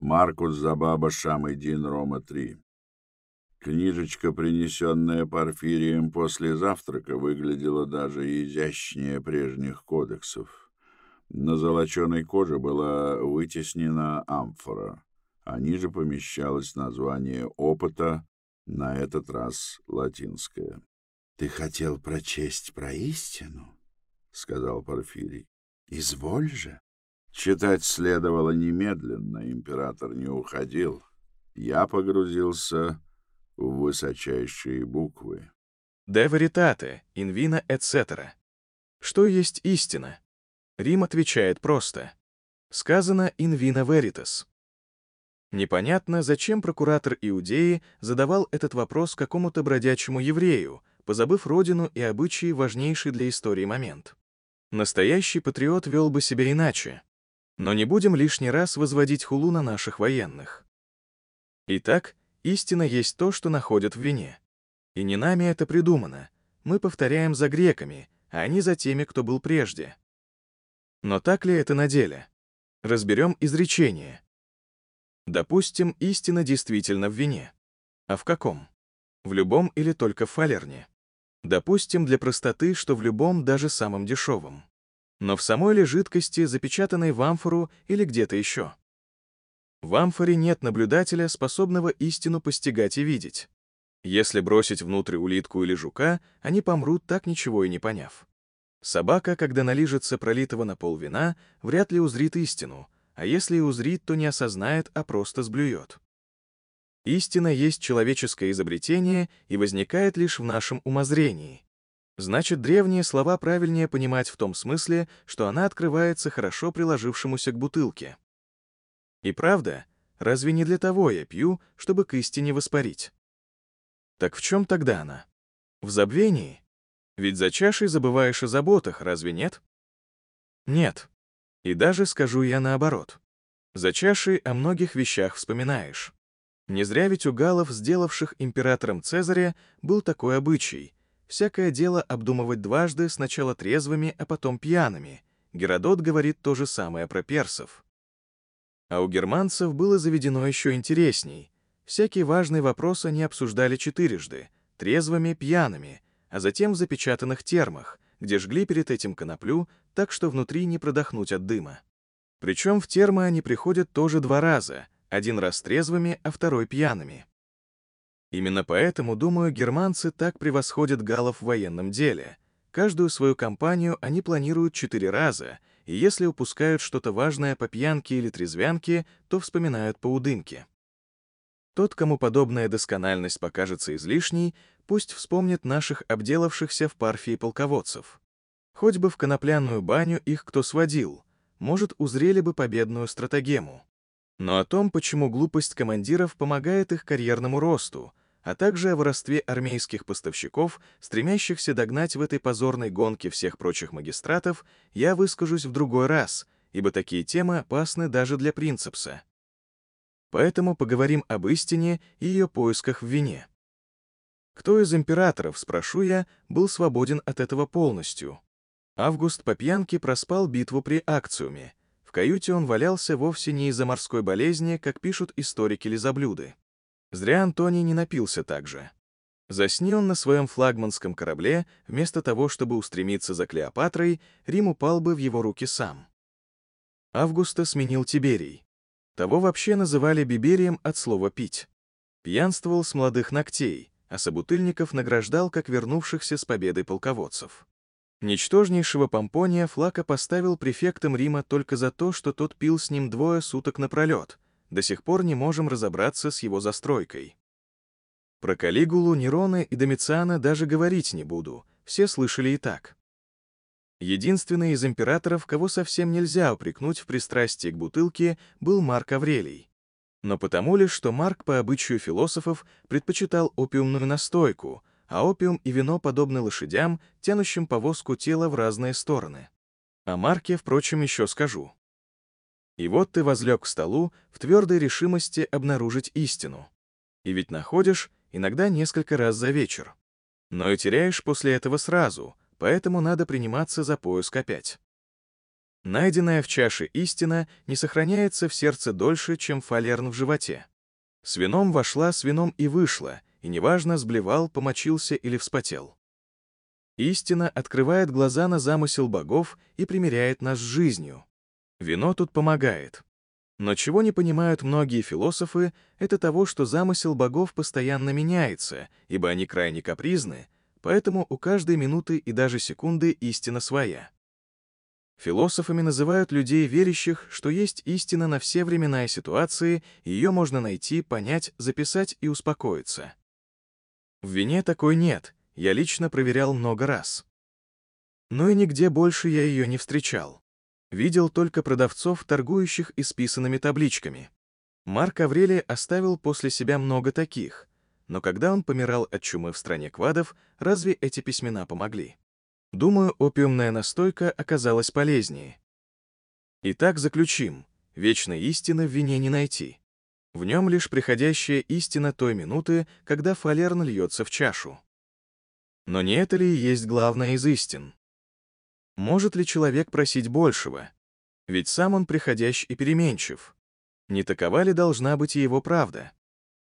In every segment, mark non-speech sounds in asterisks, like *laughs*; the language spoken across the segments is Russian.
Маркус Забаба Шамыдин Рома-3. Книжечка, принесенная Порфирием после завтрака, выглядела даже изящнее прежних кодексов. На золоченой коже была вытеснена амфора, а ниже помещалось название опыта, на этот раз латинское. — Ты хотел прочесть про истину? — сказал Порфирий. — Изволь же. Читать следовало немедленно, император не уходил. Я погрузился в высочайшие буквы. «De veritate, in vino, etc. Что есть истина? Рим отвечает просто. Сказано vino veritas. Непонятно, зачем прокуратор Иудеи задавал этот вопрос какому-то бродячему еврею, позабыв родину и обычаи важнейший для истории момент. Настоящий патриот вел бы себя иначе. Но не будем лишний раз возводить хулу на наших военных. Итак, истина есть то, что находят в вине. И не нами это придумано. Мы повторяем за греками, а они за теми, кто был прежде. Но так ли это на деле? Разберем изречение. Допустим, истина действительно в вине. А в каком? В любом или только в фалерне? Допустим, для простоты, что в любом, даже самом дешевом. Но в самой ли жидкости, запечатанной в амфору или где-то еще? В амфоре нет наблюдателя, способного истину постигать и видеть. Если бросить внутрь улитку или жука, они помрут, так ничего и не поняв. Собака, когда налижется пролитого на пол вина, вряд ли узрит истину, а если и узрит, то не осознает, а просто сблюет. Истина есть человеческое изобретение и возникает лишь в нашем умозрении. Значит, древние слова правильнее понимать в том смысле, что она открывается хорошо приложившемуся к бутылке. И правда, разве не для того я пью, чтобы к истине воспарить? Так в чем тогда она? В забвении? Ведь за чашей забываешь о заботах, разве нет? Нет. И даже скажу я наоборот. За чашей о многих вещах вспоминаешь. Не зря ведь у галлов, сделавших императором Цезаря, был такой обычай. Всякое дело обдумывать дважды, сначала трезвыми, а потом пьяными. Геродот говорит то же самое про персов. А у германцев было заведено еще интересней. Всякий важный вопрос они обсуждали четырежды, трезвыми, пьяными, а затем в запечатанных термах, где жгли перед этим коноплю, так что внутри не продохнуть от дыма. Причем в термы они приходят тоже два раза, один раз трезвыми, а второй пьяными. Именно поэтому, думаю, германцы так превосходят галлов в военном деле. Каждую свою кампанию они планируют четыре раза, и если упускают что-то важное по пьянке или трезвянке, то вспоминают по удымке. Тот, кому подобная доскональность покажется излишней, пусть вспомнит наших обделавшихся в парфии полководцев. Хоть бы в конопляную баню их кто сводил, может, узрели бы победную стратегему. Но о том, почему глупость командиров помогает их карьерному росту, а также о воровстве армейских поставщиков, стремящихся догнать в этой позорной гонке всех прочих магистратов, я выскажусь в другой раз, ибо такие темы опасны даже для принципса. Поэтому поговорим об истине и ее поисках в вине. Кто из императоров, спрошу я, был свободен от этого полностью? Август по пьянке проспал битву при акциуме. В каюте он валялся вовсе не из-за морской болезни, как пишут историки-лизоблюды. Зря Антоний не напился так же. Засни он на своем флагманском корабле, вместо того, чтобы устремиться за Клеопатрой, Рим упал бы в его руки сам. Августа сменил Тиберий. Того вообще называли Биберием от слова «пить». Пьянствовал с молодых ногтей, а собутыльников награждал как вернувшихся с победой полководцев. Ничтожнейшего Помпония Флака поставил префектом Рима только за то, что тот пил с ним двое суток напролет. До сих пор не можем разобраться с его застройкой. Про Калигулу, Нерона и Домициана даже говорить не буду, все слышали и так. Единственный из императоров, кого совсем нельзя упрекнуть в пристрастии к бутылке, был Марк Аврелий. Но потому лишь, что Марк по обычаю философов предпочитал опиумную настойку, а опиум и вино подобны лошадям, тянущим повозку тела в разные стороны. О Марке, впрочем, еще скажу. И вот ты возлег к столу в твердой решимости обнаружить истину. И ведь находишь иногда несколько раз за вечер. Но и теряешь после этого сразу, поэтому надо приниматься за поиск опять. Найденная в чаше истина не сохраняется в сердце дольше, чем фалерн в животе. С вином вошла, с вином и вышла, и неважно, сблевал, помочился или вспотел. Истина открывает глаза на замысел богов и примиряет нас с жизнью. Вино тут помогает. Но чего не понимают многие философы, это того, что замысел богов постоянно меняется, ибо они крайне капризны, поэтому у каждой минуты и даже секунды истина своя. Философами называют людей, верящих, что есть истина на все времена и ситуации, ее можно найти, понять, записать и успокоиться. В вине такой нет, я лично проверял много раз. Но и нигде больше я ее не встречал. Видел только продавцов, торгующих исписанными табличками. Марк Аврелий оставил после себя много таких, но когда он помирал от чумы в стране квадов, разве эти письмена помогли? Думаю, опиумная настойка оказалась полезнее. Итак, заключим. Вечной истины в вине не найти. В нем лишь приходящая истина той минуты, когда фалерн льется в чашу. Но не это ли есть главное из истин? Может ли человек просить большего? Ведь сам он приходящ и переменчив. Не такова ли должна быть и его правда?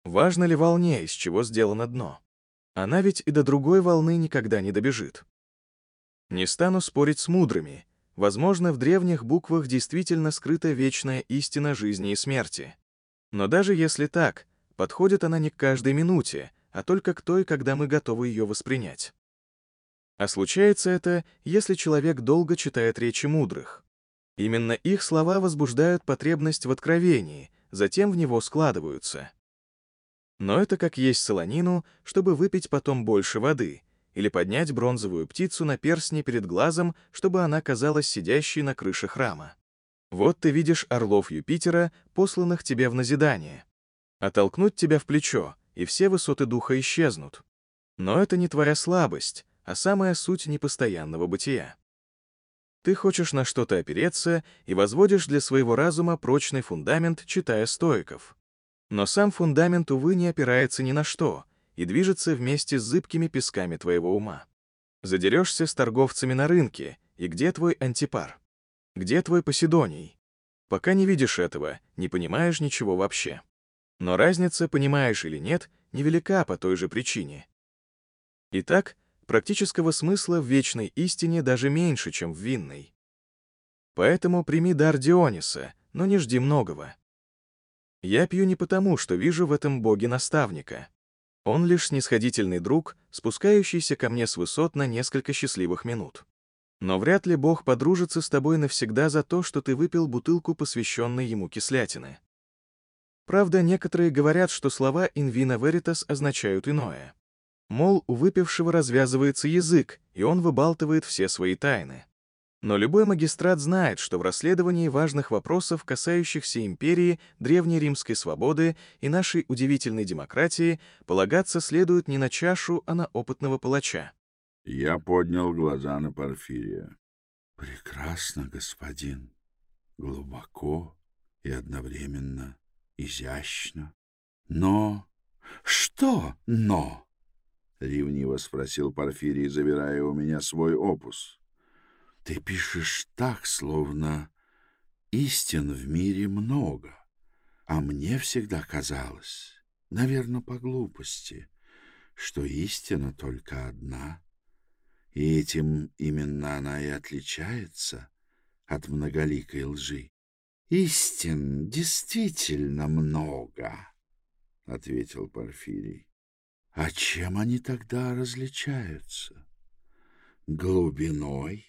Важно ли волне, из чего сделано дно? Она ведь и до другой волны никогда не добежит. Не стану спорить с мудрыми. Возможно, в древних буквах действительно скрыта вечная истина жизни и смерти. Но даже если так, подходит она не к каждой минуте, а только к той, когда мы готовы ее воспринять. А случается это, если человек долго читает речи мудрых. Именно их слова возбуждают потребность в откровении, затем в него складываются. Но это как есть солонину, чтобы выпить потом больше воды, или поднять бронзовую птицу на перстне перед глазом, чтобы она казалась сидящей на крыше храма. Вот ты видишь орлов Юпитера, посланных тебе в назидание. Оттолкнуть тебя в плечо, и все высоты духа исчезнут. Но это не твоя слабость, а самая суть непостоянного бытия. Ты хочешь на что-то опереться и возводишь для своего разума прочный фундамент, читая стоиков. Но сам фундамент, увы, не опирается ни на что — и движется вместе с зыбкими песками твоего ума. Задерешься с торговцами на рынке, и где твой антипар? Где твой Поседоний? Пока не видишь этого, не понимаешь ничего вообще. Но разница, понимаешь или нет, невелика по той же причине. Итак, практического смысла в вечной истине даже меньше, чем в винной. Поэтому прими дар Диониса, но не жди многого. Я пью не потому, что вижу в этом боге наставника. Он лишь снисходительный друг, спускающийся ко мне с высот на несколько счастливых минут. Но вряд ли Бог подружится с тобой навсегда за то, что ты выпил бутылку, посвященной ему кислятины. Правда, некоторые говорят, что слова «in vino veritas» означают иное. Мол, у выпившего развязывается язык, и он выбалтывает все свои тайны. Но любой магистрат знает, что в расследовании важных вопросов, касающихся империи, древней римской свободы и нашей удивительной демократии, полагаться следует не на чашу, а на опытного палача. Я поднял глаза на Порфирия. «Прекрасно, господин. Глубоко и одновременно изящно. Но... Что «но»?» — ревниво спросил Порфирий, забирая у меня свой опус. Ты пишешь так, словно истин в мире много, а мне всегда казалось, наверное, по глупости, что истина только одна, и этим именно она и отличается от многоликой лжи. «Истин действительно много», — ответил Порфирий. «А чем они тогда различаются? Глубиной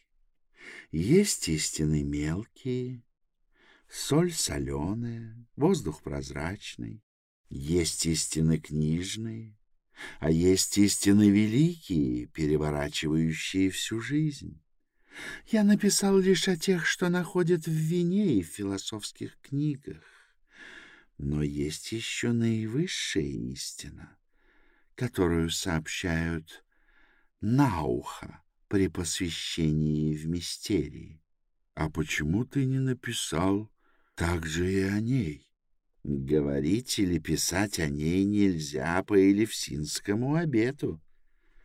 есть истины мелкие, соль соленая, воздух прозрачный, есть истины книжные, а есть истины великие, переворачивающие всю жизнь. Я написал лишь о тех, что находят в вине и в философских книгах. Но есть еще наивысшая истина, которую сообщают на ухо при посвящении в мистерии. А почему ты не написал также и о ней? Говорить или писать о ней нельзя по Елевсинскому обету.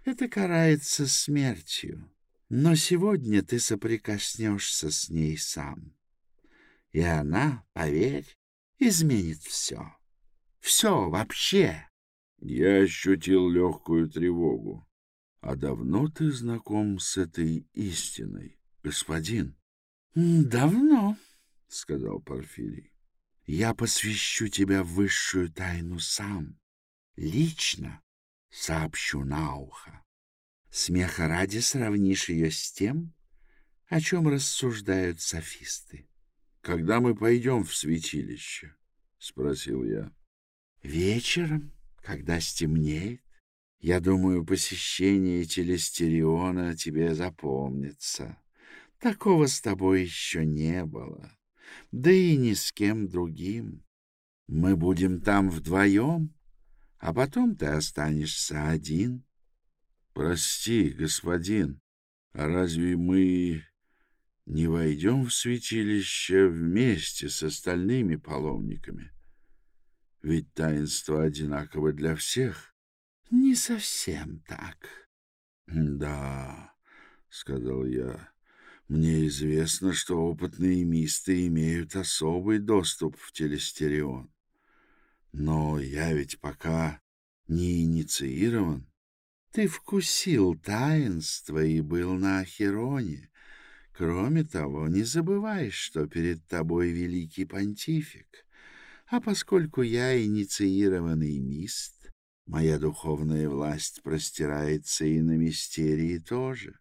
Это карается смертью. Но сегодня ты соприкоснешься с ней сам. И она, поверь, изменит все. Все вообще. Я ощутил легкую тревогу. А давно ты знаком с этой истиной, господин? Давно, — сказал Порфирий. Я посвящу тебя в высшую тайну сам. Лично сообщу на ухо. Смеха ради сравнишь ее с тем, о чем рассуждают софисты. — Когда мы пойдем в святилище? — спросил я. — Вечером, когда стемнеет. Я думаю, посещение телестериона тебе запомнится. Такого с тобой еще не было, да и ни с кем другим. Мы будем там вдвоем, а потом ты останешься один. — Прости, господин, а разве мы не войдем в святилище вместе с остальными паломниками? Ведь таинство одинаково для всех. — Не совсем так. — Да, — сказал я, — мне известно, что опытные мисты имеют особый доступ в телестерион. Но я ведь пока не инициирован. Ты вкусил таинство и был на Ахероне. Кроме того, не забывай, что перед тобой великий понтифик. А поскольку я инициированный мист, Моя духовная власть простирается и на мистерии тоже.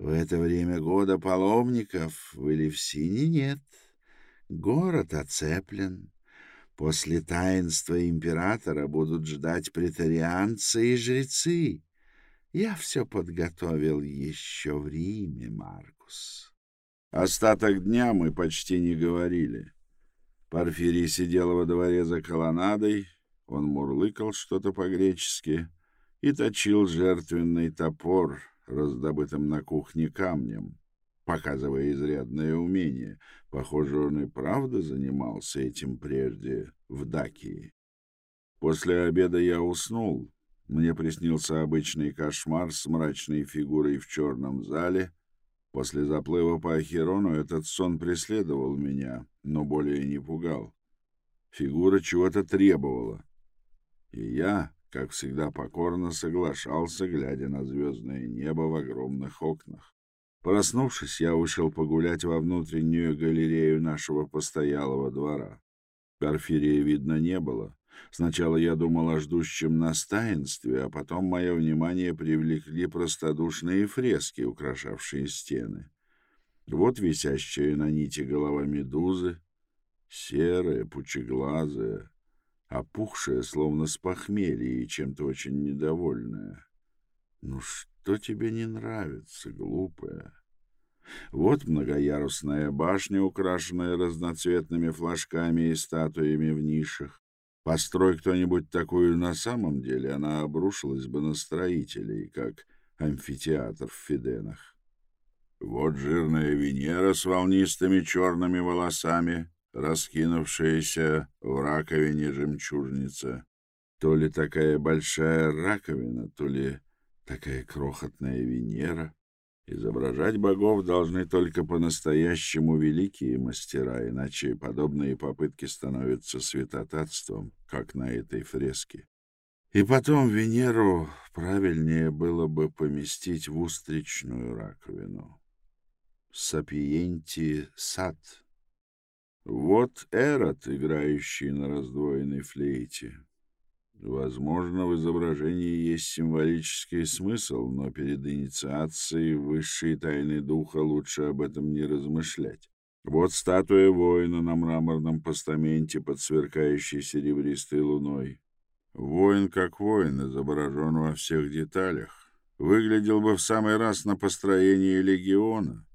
В это время года паломников в Элевсине нет. Город оцеплен. После таинства императора будут ждать претарианцы и жрецы. Я все подготовил еще в Риме, Маркус. Остаток дня мы почти не говорили. Порфирий сидел во дворе за колоннадой, он мурлыкал что-то по-гречески и точил жертвенный топор, раздобытым на кухне камнем, показывая изрядное умение. Похоже, он и правда занимался этим прежде в Дакии. После обеда я уснул. Мне приснился обычный кошмар с мрачной фигурой в черном зале. После заплыва по Ахерону этот сон преследовал меня, но более не пугал. Фигура чего-то требовала. И я, как всегда, покорно соглашался, глядя на звездное небо в огромных окнах. Проснувшись, я вышел погулять во внутреннюю галерею нашего постоялого двора. Порфирия видно не было. Сначала я думал о ждущем нас а потом мое внимание привлекли простодушные фрески, украшавшие стены. Вот висящая на нити голова медузы, серая, пучеглазая, опухшая, словно с похмелья и чем-то очень недовольная. «Ну что тебе не нравится, глупая?» Вот многоярусная башня, украшенная разноцветными флажками и статуями в нишах. Построй кто-нибудь такую на самом деле, она обрушилась бы на строителей, как амфитеатр в Фиденах. Вот жирная Венера с волнистыми черными волосами, раскинувшаяся в раковине жемчужница. То ли такая большая раковина, то ли такая крохотная Венера. Изображать богов должны только по-настоящему великие мастера, иначе подобные попытки становятся святотатством, как на этой фреске. И потом Венеру правильнее было бы поместить в устричную раковину. Сапиенти сад — вот Эрот, играющий на раздвоенной флейте. Возможно, в изображении есть символический смысл, но перед инициацией высшей тайны духа лучше об этом не размышлять. Вот статуя воина на мраморном постаменте под сверкающей серебристой луной. Воин как воин, изображен во всех деталях. Выглядел бы в самый раз на построении легиона —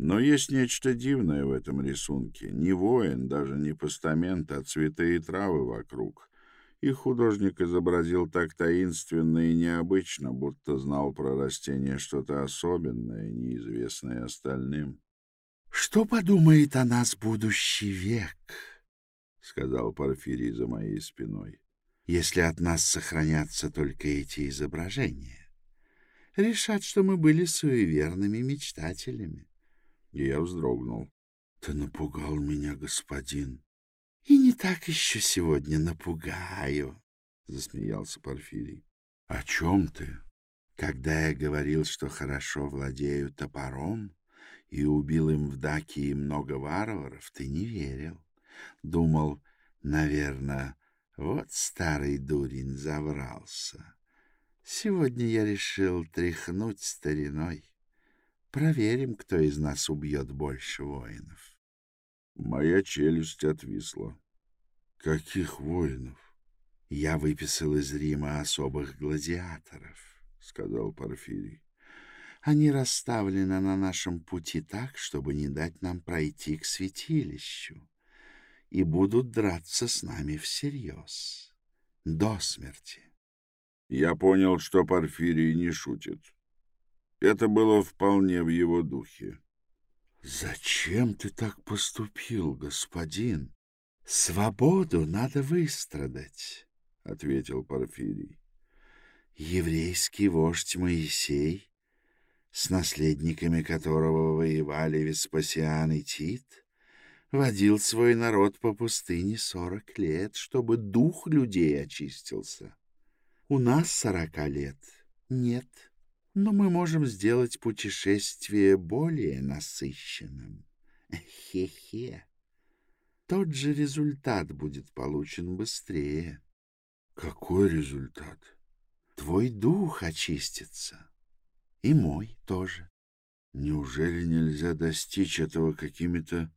но есть нечто дивное в этом рисунке. Не воин, даже не постамент, а цветы и травы вокруг. И художник изобразил так таинственно и необычно, будто знал про растение что-то особенное, неизвестное остальным. — Что подумает о нас будущий век? — сказал Порфирий за моей спиной. — Если от нас сохранятся только эти изображения. Решат, что мы были суеверными мечтателями. И я вздрогнул. — Ты напугал меня, господин. — И не так еще сегодня напугаю, — засмеялся Порфирий. — О чем ты? — Когда я говорил, что хорошо владею топором и убил им в Дакии много варваров, ты не верил. Думал, наверное, вот старый дурень заврался. Сегодня я решил тряхнуть стариной. Проверим, кто из нас убьет больше воинов. Моя челюсть отвисла. Каких воинов? Я выписал из Рима особых гладиаторов, сказал Порфирий. Они расставлены на нашем пути так, чтобы не дать нам пройти к святилищу, и будут драться с нами всерьез, до смерти. Я понял, что Порфирий не шутит. Это было вполне в его духе. «Зачем ты так поступил, господин? Свободу надо выстрадать», — ответил Порфирий. «Еврейский вождь Моисей, с наследниками которого воевали Веспасиан и Тит, водил свой народ по пустыне сорок лет, чтобы дух людей очистился. У нас сорока лет нет, но мы можем сделать путешествие более насыщенным. Хе-хе. Тот же результат будет получен быстрее. Какой результат? Твой дух очистится. И мой тоже. Неужели нельзя достичь этого какими-то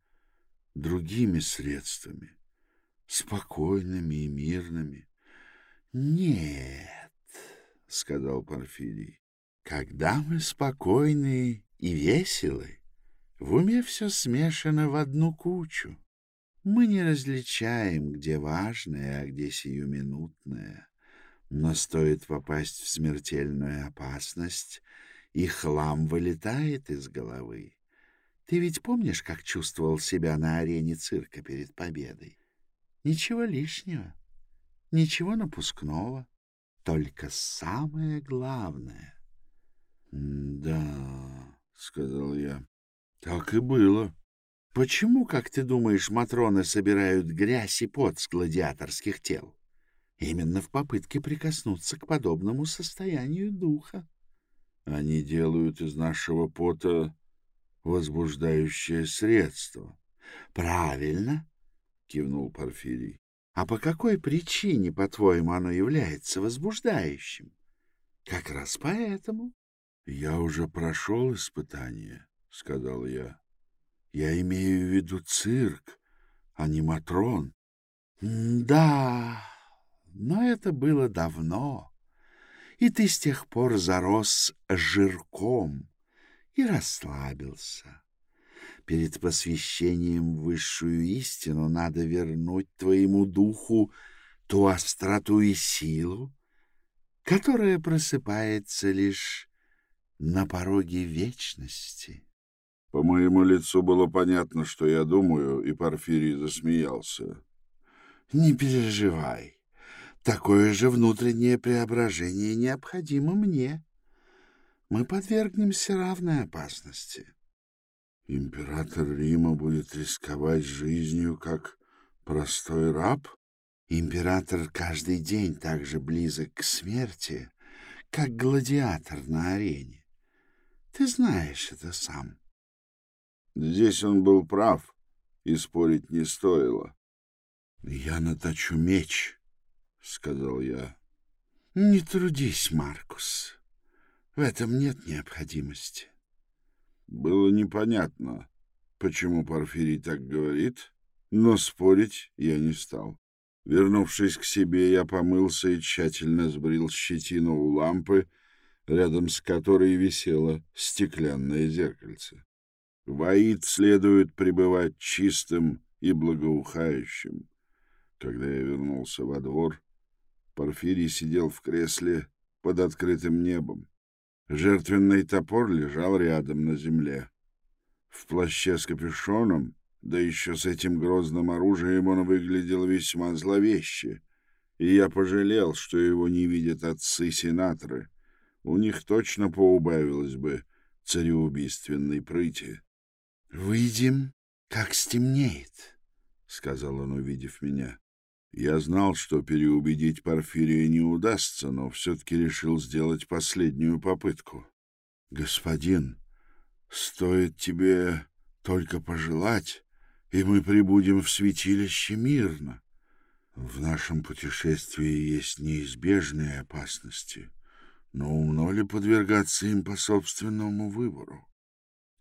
другими средствами, спокойными и мирными? «Нет», — сказал Порфирий, — «когда мы спокойны и веселы, в уме все смешано в одну кучу. Мы не различаем, где важное, а где сиюминутное. Но стоит попасть в смертельную опасность, и хлам вылетает из головы. Ты ведь помнишь, как чувствовал себя на арене цирка перед победой? Ничего лишнего. Ничего напускного, только самое главное. — Да, — сказал я, — так и было. — Почему, как ты думаешь, матроны собирают грязь и пот с гладиаторских тел? Именно в попытке прикоснуться к подобному состоянию духа. Они делают из нашего пота возбуждающее средство. — Правильно, — кивнул Порфирий. А по какой причине, по-твоему, оно является возбуждающим? Как раз поэтому. — Я уже прошел испытание, — сказал я. Я имею в виду цирк, а не матрон. — Да, но это было давно, и ты с тех пор зарос жирком и расслабился. Перед посвящением в высшую истину надо вернуть твоему духу ту остроту и силу, которая просыпается лишь на пороге вечности. По моему лицу было понятно, что я думаю, и Порфирий засмеялся. — Не переживай. Такое же внутреннее преображение необходимо мне. Мы подвергнемся равной опасности. — Император Рима будет рисковать жизнью, как простой раб? Император каждый день так же близок к смерти, как гладиатор на арене. Ты знаешь это сам. Здесь он был прав, и спорить не стоило. — Я наточу меч, — сказал я. — Не трудись, Маркус. В этом нет необходимости. Было непонятно, почему Порфирий так говорит, но спорить я не стал. Вернувшись к себе, я помылся и тщательно сбрил щетину у лампы, рядом с которой висело стеклянное зеркальце. В Аид следует пребывать чистым и благоухающим. Когда я вернулся во двор, Порфирий сидел в кресле под открытым небом. Жертвенный топор лежал рядом на земле. В плаще с капюшоном, да еще с этим грозным оружием он выглядел весьма зловеще, и я пожалел, что его не видят отцы-сенаторы. У них точно поубавилось бы цареубийственной прыти. — Выйдем, как стемнеет, — сказал он, увидев меня. Я знал, что переубедить Порфирия не удастся, но все-таки решил сделать последнюю попытку. — Господин, стоит тебе только пожелать, и мы прибудем в святилище мирно. В нашем путешествии есть неизбежные опасности, но умно ли подвергаться им по собственному выбору?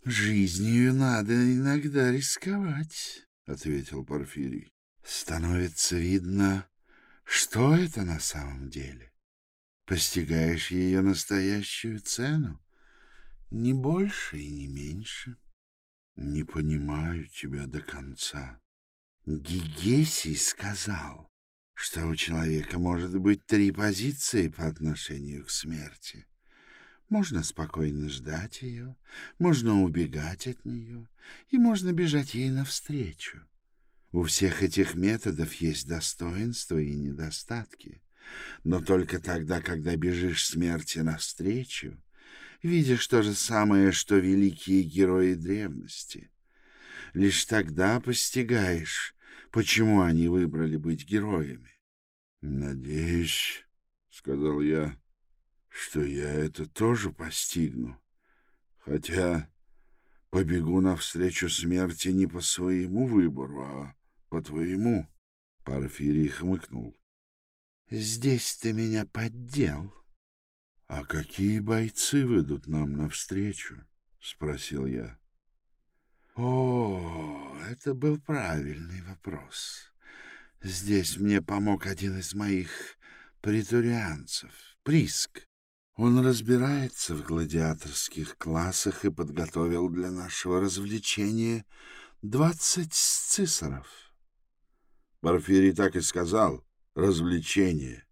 — Жизнью надо иногда рисковать, — ответил Порфирий. — Становится видно, что это на самом деле. Постигаешь ее настоящую цену, не больше и не меньше. — Не понимаю тебя до конца. Гигесий сказал, что у человека может быть три позиции по отношению к смерти. Можно спокойно ждать ее, можно убегать от нее, и можно бежать ей навстречу. У всех этих методов есть достоинства и недостатки. Но только тогда, когда бежишь смерти навстречу, видишь то же самое, что великие герои древности. Лишь тогда постигаешь, почему они выбрали быть героями. — Надеюсь, — сказал я, — что я это тоже постигну, хотя побегу навстречу смерти не по своему выбору, а по твоему. Порфирий хмыкнул. — Здесь ты меня поддел. — А какие бойцы выйдут нам навстречу? — спросил я. О, это был правильный вопрос. Здесь мне помог один из моих притурианцев, Приск. Он разбирается в гладиаторских классах и подготовил для нашего развлечения двадцать сцисоров. Порфирий так и сказал. Развлечение.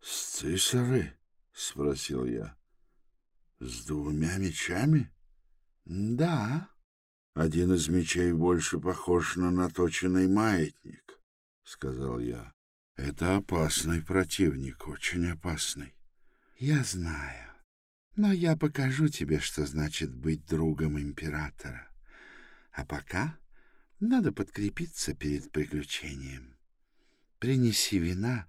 Сцисоры? — спросил я. — С двумя мечами? — Да. Один из мечей больше похож на наточенный маятник, — сказал я. Это опасный противник, очень опасный. Я знаю. Но я покажу тебе, что значит быть другом императора. А пока надо подкрепиться перед приключением. Принеси вина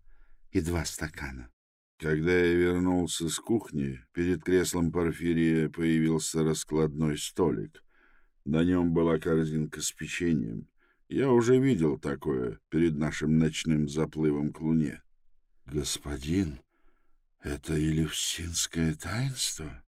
и два стакана. Когда я вернулся с кухни, перед креслом Порфирия появился раскладной столик — на нем была корзинка с печеньем. Я уже видел такое перед нашим ночным заплывом к луне. — Господин, это Елевсинское таинство?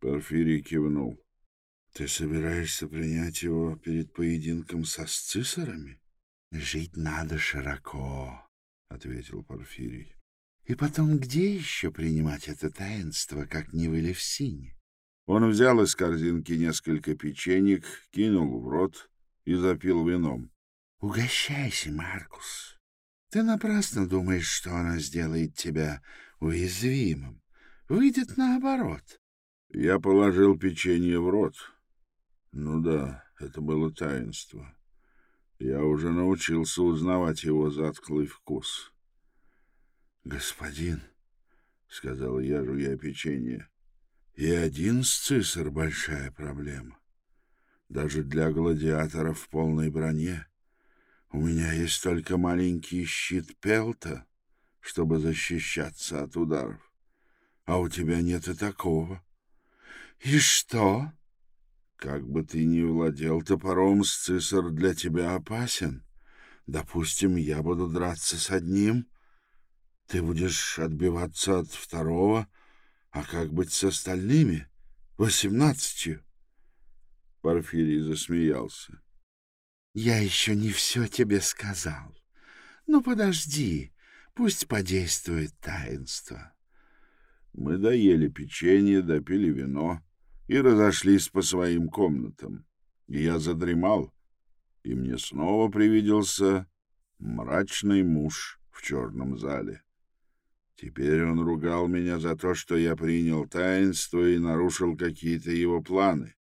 Порфирий кивнул. — Ты собираешься принять его перед поединком со сцисорами? — Жить надо широко, — ответил Порфирий. — И потом, где еще принимать это таинство, как не в Елевсине? Он взял из корзинки несколько печенек, кинул в рот и запил вином. — Угощайся, Маркус. Ты напрасно думаешь, что она сделает тебя уязвимым. Выйдет наоборот. Я положил печенье в рот. Ну да, это было таинство. Я уже научился узнавать его затклый вкус. — Господин, — сказал я, жуя печенье, и один сцисор — большая проблема. Даже для гладиаторов в полной броне. У меня есть только маленький щит Пелта, чтобы защищаться от ударов. А у тебя нет и такого. И что? Как бы ты ни владел топором, сцисор для тебя опасен. Допустим, я буду драться с одним, ты будешь отбиваться от второго — а как быть с остальными? Восемнадцатью? Порфирий засмеялся. Я еще не все тебе сказал. Ну, подожди, пусть подействует таинство. Мы доели печенье, допили вино и разошлись по своим комнатам. Я задремал, и мне снова привиделся мрачный муж в черном зале. Теперь он ругал меня за то, что я принял таинство и нарушил какие-то его планы.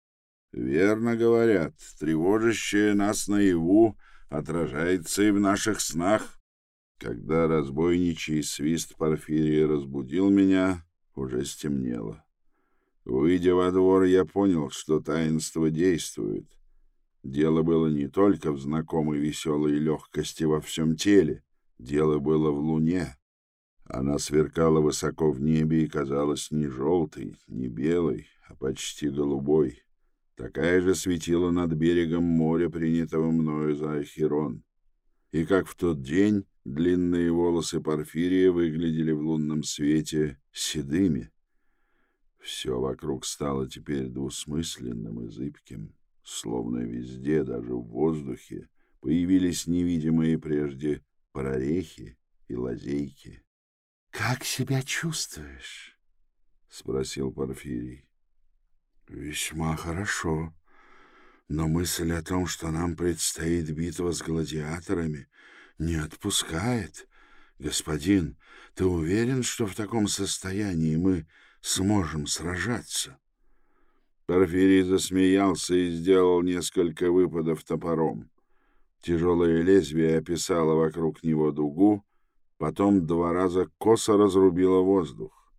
Верно говорят, тревожащее нас наяву отражается и в наших снах. Когда разбойничий свист Порфирия разбудил меня, Уже стемнело. Выйдя во двор, я понял, что таинство действует. Дело было не только в знакомой веселой легкости во всем теле. Дело было в луне. Она сверкала высоко в небе и казалась не желтой, не белой, а почти голубой. Такая же светила над берегом моря, принятого мною за Ахерон. И как в тот день длинные волосы Порфирия выглядели в лунном свете седыми. Все вокруг стало теперь двусмысленным и зыбким, словно везде, даже в воздухе, появились невидимые прежде прорехи и лазейки. — Как себя чувствуешь? — спросил Порфирий. — Весьма хорошо. Но мысль о том, что нам предстоит битва с гладиаторами, не отпускает. Господин, ты уверен, что в таком состоянии мы сможем сражаться? Порфирий засмеялся и сделал несколько выпадов топором. Тяжелое лезвие описало вокруг него дугу, потом два раза косо разрубило воздух.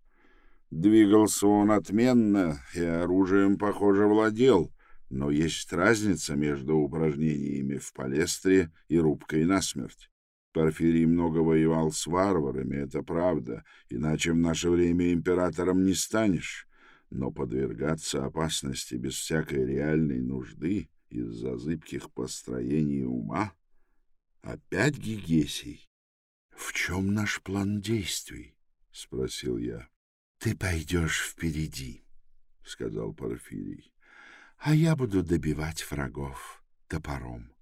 Двигался он отменно и оружием, похоже, владел, но есть разница между упражнениями в палестре и рубкой насмерть. Порфирий много воевал с варварами, это правда, иначе в наше время императором не станешь. Но подвергаться опасности без всякой реальной нужды из-за зыбких построений ума? Опять Гигесий? — В чем наш план действий? — спросил я. — Ты пойдешь впереди, — сказал Порфирий, — а я буду добивать врагов топором,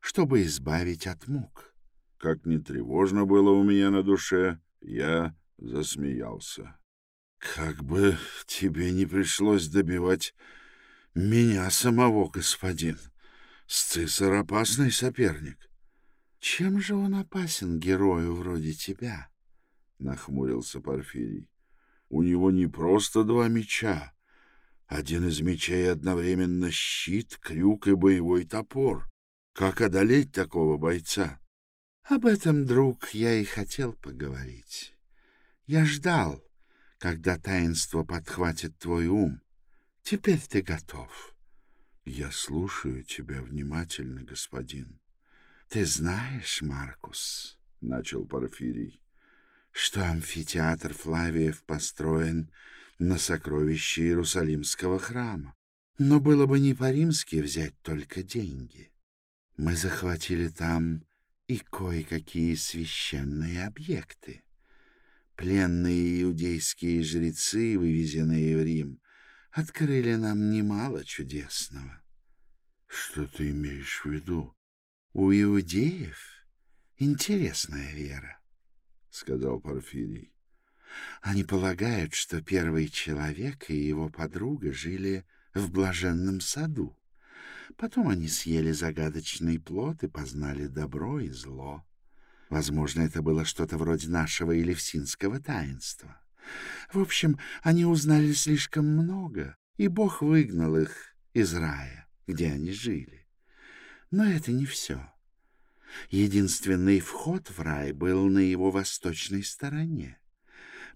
чтобы избавить от мук. Как не тревожно было у меня на душе, я засмеялся. — Как бы тебе не пришлось добивать меня самого, господин. Сцисар — опасный соперник. Чем же он опасен герою вроде тебя? — нахмурился Порфирий. У него не просто два меча. Один из мечей одновременно щит, крюк и боевой топор. Как одолеть такого бойца? Об этом, друг, я и хотел поговорить. Я ждал, когда таинство подхватит твой ум. Теперь ты готов. Я слушаю тебя внимательно, господин. Ты знаешь, Маркус, — начал Порфирий, — что амфитеатр Флавиев построен на сокровище Иерусалимского храма. Но было бы не по-римски взять только деньги. Мы захватили там и кое-какие священные объекты. Пленные иудейские жрецы, вывезенные в Рим, открыли нам немало чудесного. — Что ты имеешь в виду? — У иудеев интересная вера, — сказал Порфирий. Они полагают, что первый человек и его подруга жили в блаженном саду. Потом они съели загадочный плод и познали добро и зло. Возможно, это было что-то вроде нашего элевсинского таинства. В общем, они узнали слишком много, и Бог выгнал их из рая, где они жили. Но это не все. Единственный вход в рай был на его восточной стороне.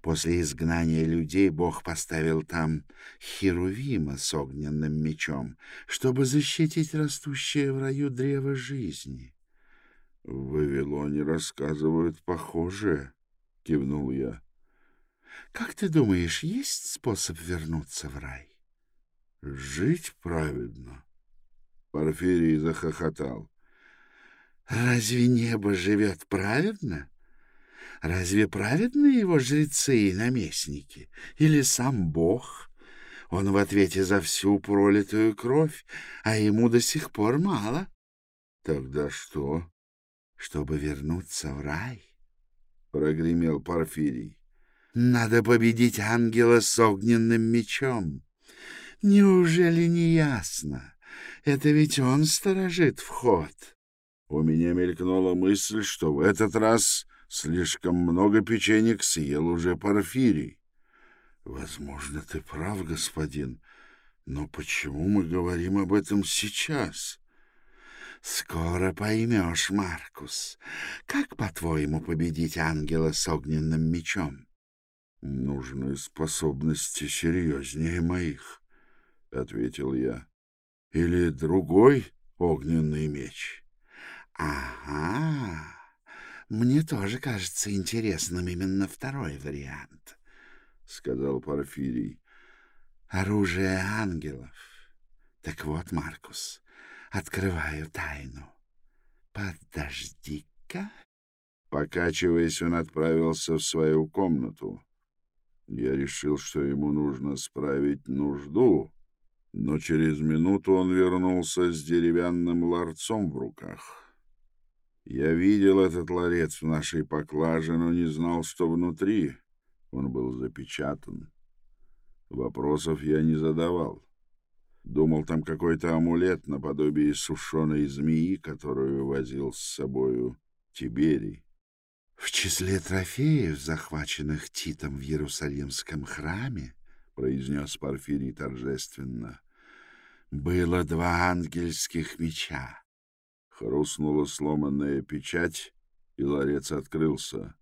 После изгнания людей Бог поставил там Херувима с огненным мечом, чтобы защитить растущее в раю древо жизни. — В Вавилоне рассказывают похожее, — кивнул я. Как ты думаешь, есть способ вернуться в рай? Жить праведно. Порфирий захохотал. Разве небо живет праведно? Разве праведны его жрецы и наместники? Или сам Бог? Он в ответе за всю пролитую кровь, а ему до сих пор мало. Тогда что? Чтобы вернуться в рай, — прогремел Порфирий. Надо победить ангела с огненным мечом. Неужели не ясно? Это ведь он сторожит вход. У меня мелькнула мысль, что в этот раз слишком много печенек съел уже Порфирий. Возможно, ты прав, господин, но почему мы говорим об этом сейчас? Скоро поймешь, Маркус. Как, по-твоему, победить ангела с огненным мечом? — Нужны способности серьезнее моих, — ответил я. — Или другой огненный меч. — Ага, мне тоже кажется интересным именно второй вариант, — сказал Порфирий. — Оружие ангелов. Так вот, Маркус, открываю тайну. Подожди-ка. Покачиваясь, он отправился в свою комнату. Я решил, что ему нужно справить нужду, но через минуту он вернулся с деревянным ларцом в руках. Я видел этот ларец в нашей поклаже, но не знал, что внутри. Он был запечатан. Вопросов я не задавал. Думал, там какой-то амулет наподобие сушеной змеи, которую возил с собою Тиберий. В числе трофеев, захваченных Титом в Иерусалимском храме, произнес Порфирий торжественно, было два ангельских меча. Хрустнула сломанная печать, и ларец открылся.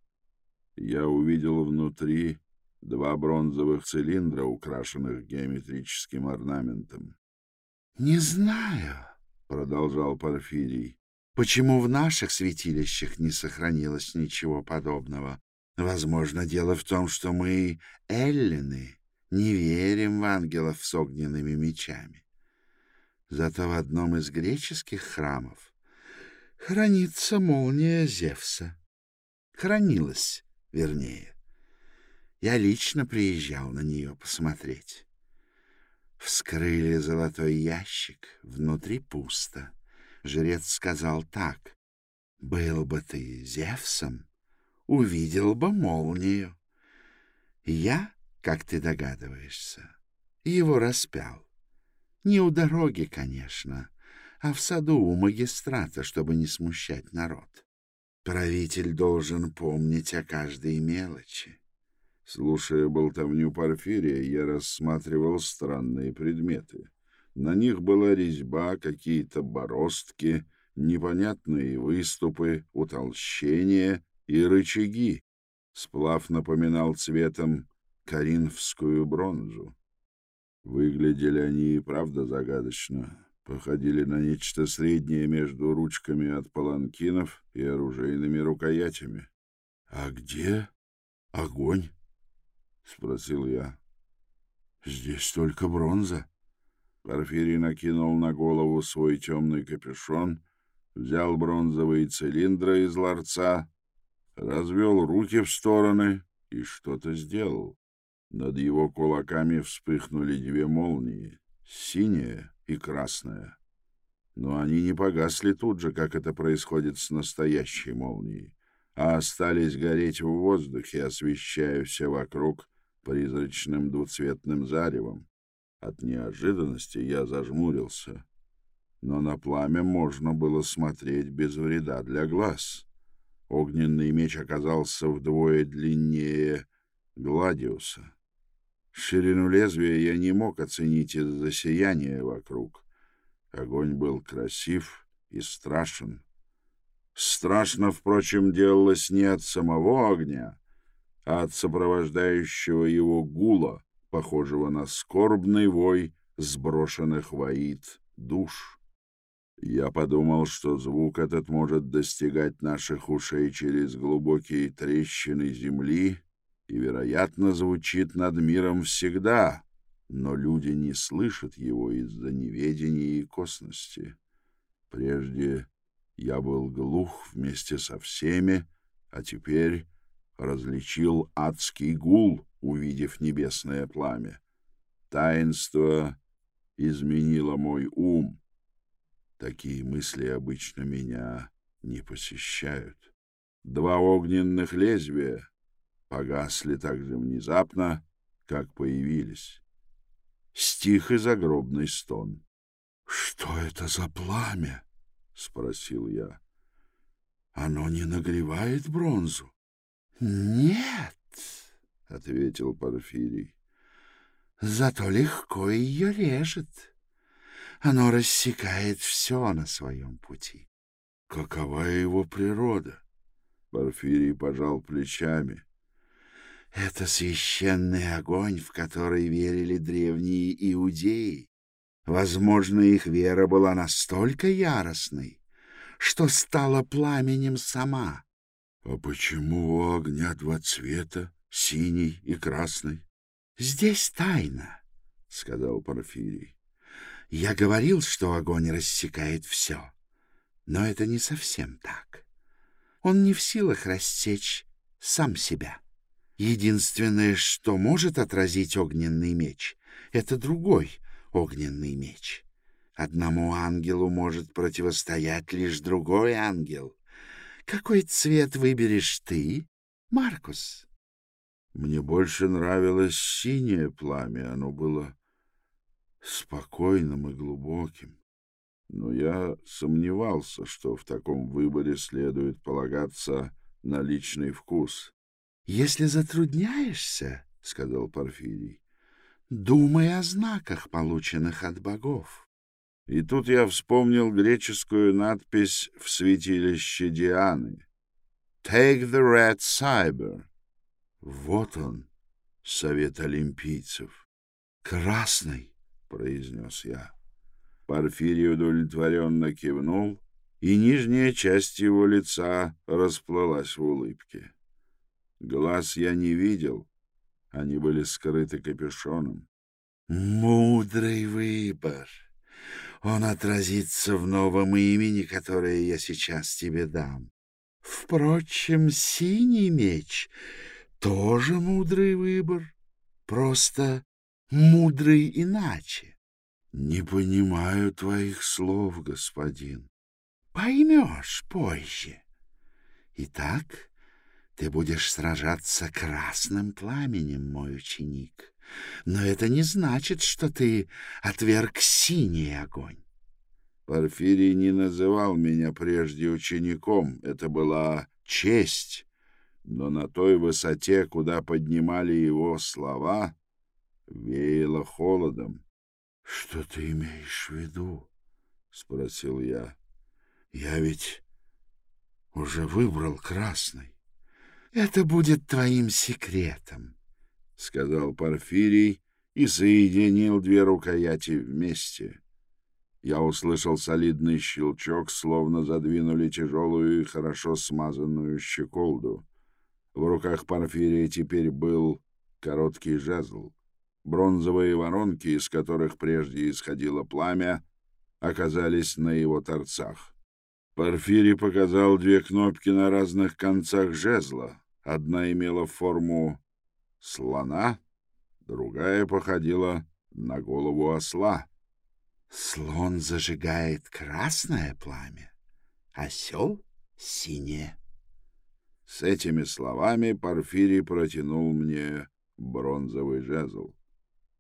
Я увидел внутри два бронзовых цилиндра, украшенных геометрическим орнаментом. — Не знаю, — продолжал Порфирий, Почему в наших святилищах не сохранилось ничего подобного? Возможно, дело в том, что мы, эллины, не верим в ангелов с огненными мечами. Зато в одном из греческих храмов хранится молния Зевса. Хранилась, вернее. Я лично приезжал на нее посмотреть. Вскрыли золотой ящик, внутри пусто. Жрец сказал так. «Был бы ты Зевсом, увидел бы молнию. Я, как ты догадываешься, его распял. Не у дороги, конечно, а в саду у магистрата, чтобы не смущать народ. Правитель должен помнить о каждой мелочи. Слушая болтовню Порфирия, я рассматривал странные предметы. На них была резьба, какие-то бороздки, непонятные выступы, утолщения и рычаги. Сплав напоминал цветом коринфскую бронзу. Выглядели они и правда загадочно, походили на нечто среднее между ручками от паланкинов и оружейными рукоятями. — А где огонь? — спросил я. — Здесь только бронза. Порфирий накинул на голову свой темный капюшон, взял бронзовые цилиндры из ларца, развел руки в стороны и что-то сделал. Над его кулаками вспыхнули две молнии, синяя и красная. Но они не погасли тут же, как это происходит с настоящей молнией, а остались гореть в воздухе, освещая все вокруг призрачным двуцветным заревом. От неожиданности я зажмурился, но на пламя можно было смотреть без вреда для глаз. Огненный меч оказался вдвое длиннее Гладиуса. Ширину лезвия я не мог оценить из-за сияния вокруг. Огонь был красив и страшен. Страшно, впрочем, делалось не от самого огня, а от сопровождающего его гула, похожего на скорбный вой сброшенных воит душ. Я подумал, что звук этот может достигать наших ушей через глубокие трещины земли и, вероятно, звучит над миром всегда, но люди не слышат его из-за неведения и косности. Прежде я был глух вместе со всеми, а теперь различил адский гул, увидев небесное пламя. Таинство изменило мой ум. Такие мысли обычно меня не посещают. Два огненных лезвия погасли так же внезапно, как появились. Стих и загробный стон. — Что это за пламя? — спросил я. — Оно не нагревает бронзу? — Нет, — ответил Порфирий. — Зато легко ее режет. Оно рассекает все на своем пути. — Какова его природа? Порфирий пожал плечами. Это священный огонь, в который верили древние иудеи. Возможно, их вера была настолько яростной, что стала пламенем сама. — А почему у огня два цвета, синий и красный? — Здесь тайна, — сказал Порфирий. — Я говорил, что огонь рассекает все, но это не совсем так. Он не в силах рассечь сам себя. Единственное, что может отразить огненный меч, — это другой огненный меч. Одному ангелу может противостоять лишь другой ангел. Какой цвет выберешь ты, Маркус? Мне больше нравилось синее пламя, оно было спокойным и глубоким. Но я сомневался, что в таком выборе следует полагаться на личный вкус. — Если затрудняешься, — сказал Порфирий, — думай о знаках, полученных от богов. И тут я вспомнил греческую надпись в святилище Дианы. «Take the red cyber». Вот он, совет олимпийцев. «Красный», — произнес я. Порфирий удовлетворенно кивнул, и нижняя часть его лица расплылась в улыбке. Глаз я не видел, они были скрыты капюшоном. «Мудрый выбор. Он отразится в новом имени, которое я сейчас тебе дам. Впрочем, синий меч тоже мудрый выбор, просто мудрый иначе. Не понимаю твоих слов, господин. Поймешь позже. Итак, ты будешь сражаться красным пламенем, мой ученик. Но это не значит, что ты отверг синий огонь. Порфирий не называл меня прежде учеником. Это была честь но на той высоте, куда поднимали его слова, веяло холодом. — Что ты имеешь в виду? — спросил я. — Я ведь уже выбрал красный. — Это будет твоим секретом, — сказал Порфирий и соединил две рукояти вместе. Я услышал солидный щелчок, словно задвинули тяжелую и хорошо смазанную щеколду. В руках Порфирия теперь был короткий жезл. Бронзовые воронки, из которых прежде исходило пламя, оказались на его торцах. Порфирий показал две кнопки на разных концах жезла. Одна имела форму слона, другая походила на голову осла. Слон зажигает красное пламя, осел — синее. С этими словами Порфирий протянул мне бронзовый жезл.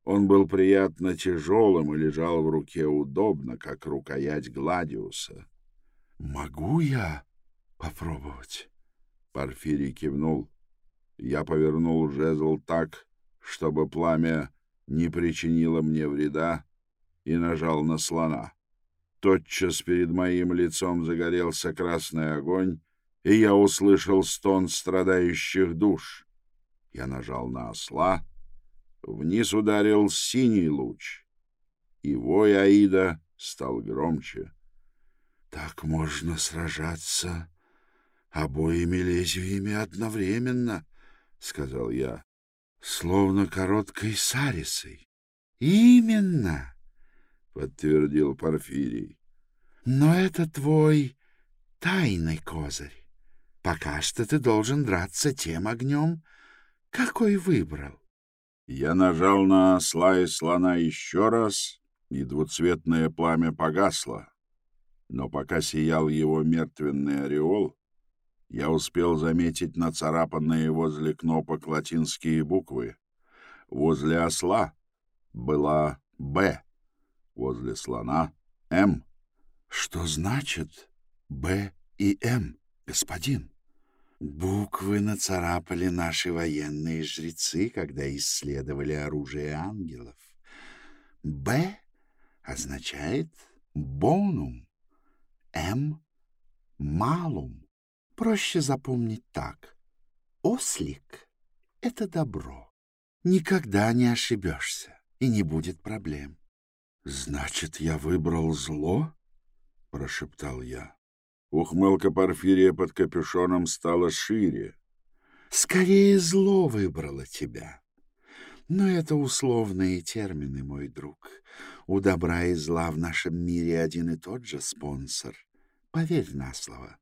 Он был приятно тяжелым и лежал в руке удобно, как рукоять Гладиуса. — Могу я попробовать? Порфирий кивнул. Я повернул жезл так, чтобы пламя не причинило мне вреда, и нажал на слона. Тотчас перед моим лицом загорелся красный огонь, и я услышал стон страдающих душ. Я нажал на осла, вниз ударил синий луч, и вой Аида стал громче. «Так можно сражаться обоими лезвиями одновременно», — сказал я, — «словно короткой сарисой». «Именно», — подтвердил Порфирий. «Но это твой тайный козырь. Пока что ты должен драться тем огнем, какой выбрал. Я нажал на осла и слона еще раз, и двуцветное пламя погасло. Но пока сиял его мертвенный ореол, я успел заметить нацарапанные возле кнопок латинские буквы. Возле осла была «Б», возле слона — «М». Что значит «Б» и «М», господин? Буквы нацарапали наши военные жрецы, когда исследовали оружие ангелов. «Б» означает «бонум», «М» — «малум». Проще запомнить так. «Ослик» — это добро. Никогда не ошибешься, и не будет проблем. — Значит, я выбрал зло? — прошептал я. Ухмылка Порфирия под капюшоном стала шире. — Скорее зло выбрало тебя. Но это условные термины, мой друг. У добра и зла в нашем мире один и тот же спонсор. Поверь на слово.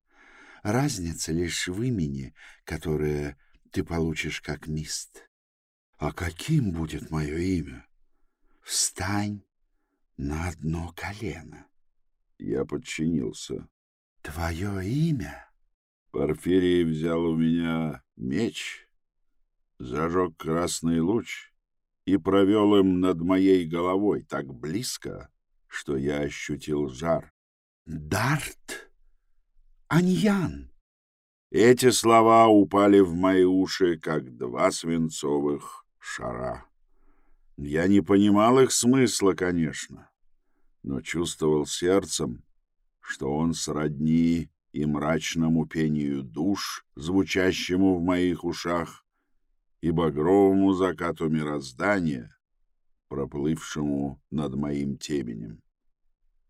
Разница лишь в имени, которое ты получишь как мист. А каким будет мое имя? Встань на одно колено. Я подчинился. Твое имя? Порфирий взял у меня меч, зажег красный луч и провел им над моей головой так близко, что я ощутил жар. «Дарт! Аньян!» Эти слова упали в мои уши, как два свинцовых шара. Я не понимал их смысла, конечно, но чувствовал сердцем, что он сродни и мрачному пению душ, звучащему в моих ушах, и багровому закату мироздания, проплывшему над моим теменем.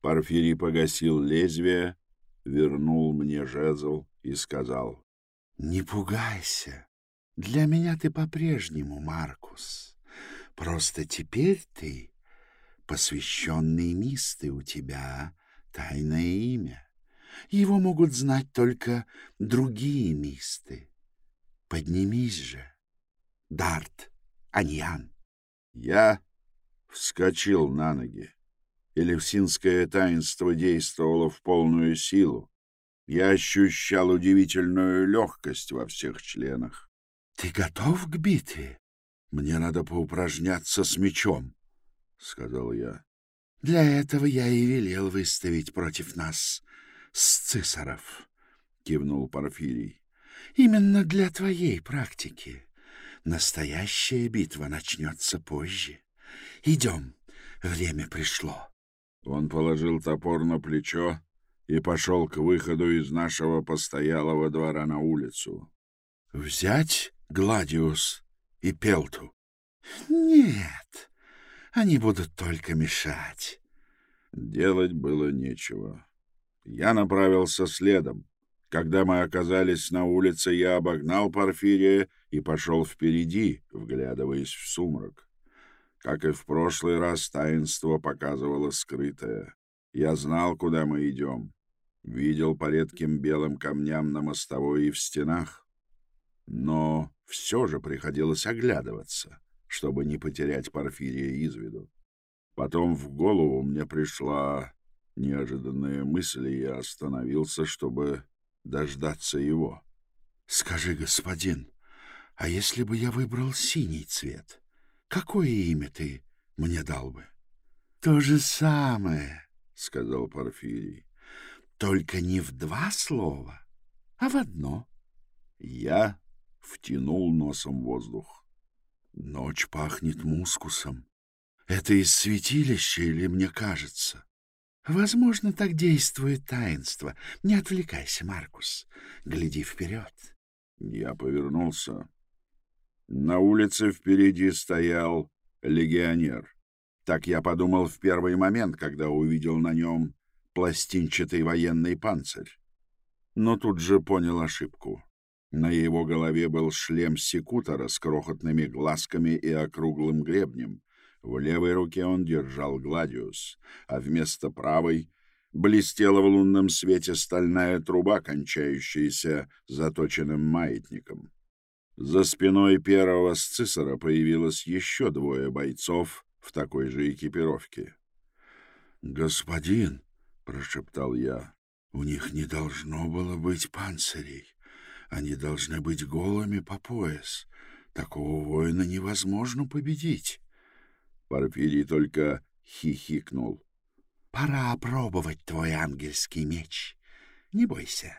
Порфирий погасил лезвие, вернул мне жезл и сказал. — Не пугайся. Для меня ты по-прежнему, Маркус. Просто теперь ты посвященный мисты у тебя тайное имя. Его могут знать только другие мисты. Поднимись же. Дарт, Аньян. Я вскочил на ноги. Элевсинское таинство действовало в полную силу. Я ощущал удивительную легкость во всех членах. — Ты готов к битве? — Мне надо поупражняться с мечом, — сказал я. — Для этого я и велел выставить против нас сцисоров, — кивнул Порфирий. — Именно для твоей практики. Настоящая битва начнется позже. Идем, время пришло. Он положил топор на плечо и пошел к выходу из нашего постоялого двора на улицу. — Взять Гладиус и Пелту? — Нет, они будут только мешать. Делать было нечего. Я направился следом. Когда мы оказались на улице, я обогнал Порфирия и пошел впереди, вглядываясь в сумрак. Как и в прошлый раз, таинство показывало скрытое. Я знал, куда мы идем. Видел по редким белым камням на мостовой и в стенах. Но все же приходилось оглядываться, чтобы не потерять Порфирия из виду. Потом в голову мне пришла неожиданная мысль, и я остановился, чтобы дождаться его. — Скажи, господин, а если бы я выбрал синий цвет, какое имя ты мне дал бы? — То же самое, — сказал Порфирий, — только не в два слова, а в одно. Я втянул носом воздух. Ночь пахнет мускусом. Это из святилища или мне кажется? Возможно, так действует таинство. Не отвлекайся, Маркус. Гляди вперед. Я повернулся. На улице впереди стоял легионер. Так я подумал в первый момент, когда увидел на нем пластинчатый военный панцирь. Но тут же понял ошибку. На его голове был шлем секутора с крохотными глазками и округлым гребнем, в левой руке он держал гладиус, а вместо правой блестела в лунном свете стальная труба, кончающаяся заточенным маятником. За спиной первого сцисора появилось еще двое бойцов в такой же экипировке. «Господин», — прошептал я, — «у них не должно было быть панцирей. Они должны быть голыми по пояс. Такого воина невозможно победить». Порфирий только хихикнул. — Пора опробовать твой ангельский меч. Не бойся,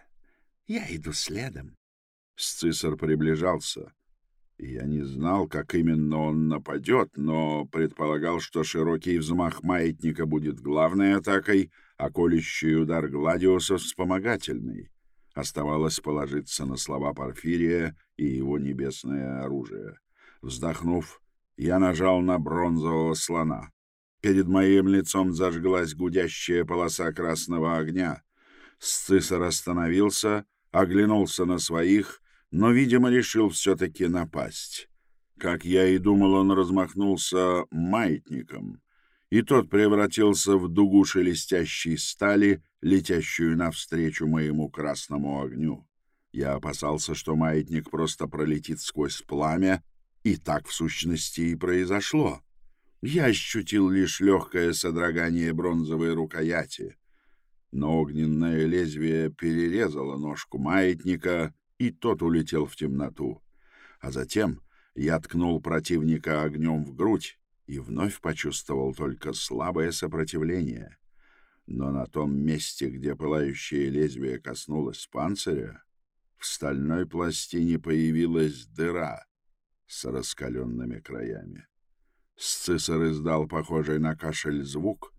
я иду следом. Сцисор приближался. Я не знал, как именно он нападет, но предполагал, что широкий взмах маятника будет главной атакой, а колющий удар Гладиуса — вспомогательный. Оставалось положиться на слова Порфирия и его небесное оружие. Вздохнув, я нажал на бронзового слона. Перед моим лицом зажглась гудящая полоса красного огня. Сцисор остановился, оглянулся на своих, но, видимо, решил все-таки напасть. Как я и думал, он размахнулся маятником, и тот превратился в дугу шелестящей стали, летящую навстречу моему красному огню. Я опасался, что маятник просто пролетит сквозь пламя, и так, в сущности, и произошло. Я ощутил лишь легкое содрогание бронзовой рукояти, но огненное лезвие перерезало ножку маятника, и тот улетел в темноту. А затем я ткнул противника огнем в грудь и вновь почувствовал только слабое сопротивление. Но на том месте, где пылающее лезвие коснулось панциря, в стальной пластине появилась дыра с раскаленными краями. Сцисор издал похожий на кашель звук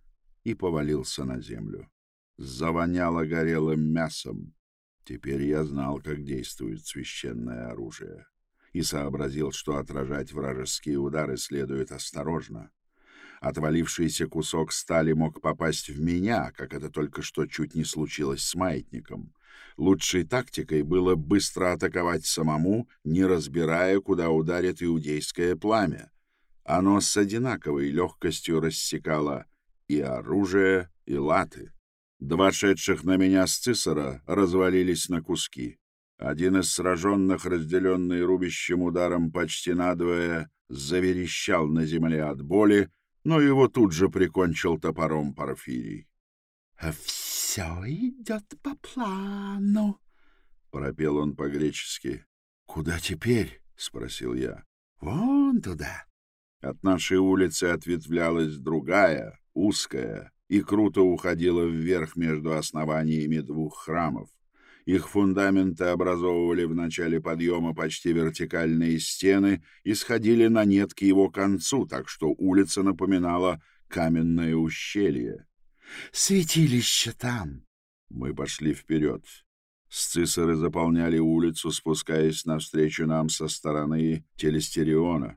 и повалился на землю. Завоняло горелым мясом. Теперь я знал, как действует священное оружие, и сообразил, что отражать вражеские удары следует осторожно. Отвалившийся кусок стали мог попасть в меня, как это только что чуть не случилось с маятником. Лучшей тактикой было быстро атаковать самому, не разбирая, куда ударит иудейское пламя. Оно с одинаковой легкостью рассекало и оружие, и латы. Два шедших на меня сцисора развалились на куски. Один из сраженных, разделенный рубящим ударом почти надвое, заверещал на земле от боли, но его тут же прикончил топором Порфирий. — Все идет по плану, — пропел он по-гречески. — Куда теперь? — спросил я. — Вон туда. От нашей улицы ответвлялась другая, узкая, и круто уходила вверх между основаниями двух храмов. Их фундаменты образовывали в начале подъема почти вертикальные стены и сходили на нет к его концу, так что улица напоминала каменное ущелье. «Святилище там!» Мы пошли вперед. Сцисоры заполняли улицу, спускаясь навстречу нам со стороны Телестериона.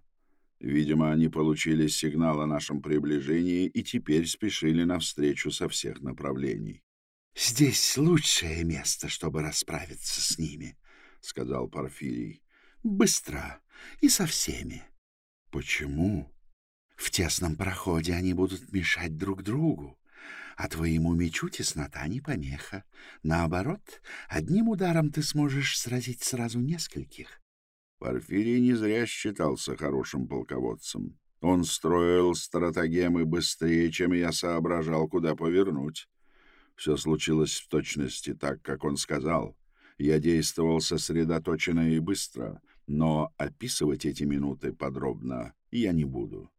Видимо, они получили сигнал о нашем приближении и теперь спешили навстречу со всех направлений. «Здесь лучшее место, чтобы расправиться с ними», — сказал Порфирий. «Быстро и со всеми». «Почему?» «В тесном проходе они будут мешать друг другу, а твоему мечу теснота не помеха. Наоборот, одним ударом ты сможешь сразить сразу нескольких. Порфирий не зря считался хорошим полководцем. Он строил стратагемы быстрее, чем я соображал, куда повернуть. Все случилось в точности так, как он сказал. Я действовал сосредоточенно и быстро, но описывать эти минуты подробно я не буду.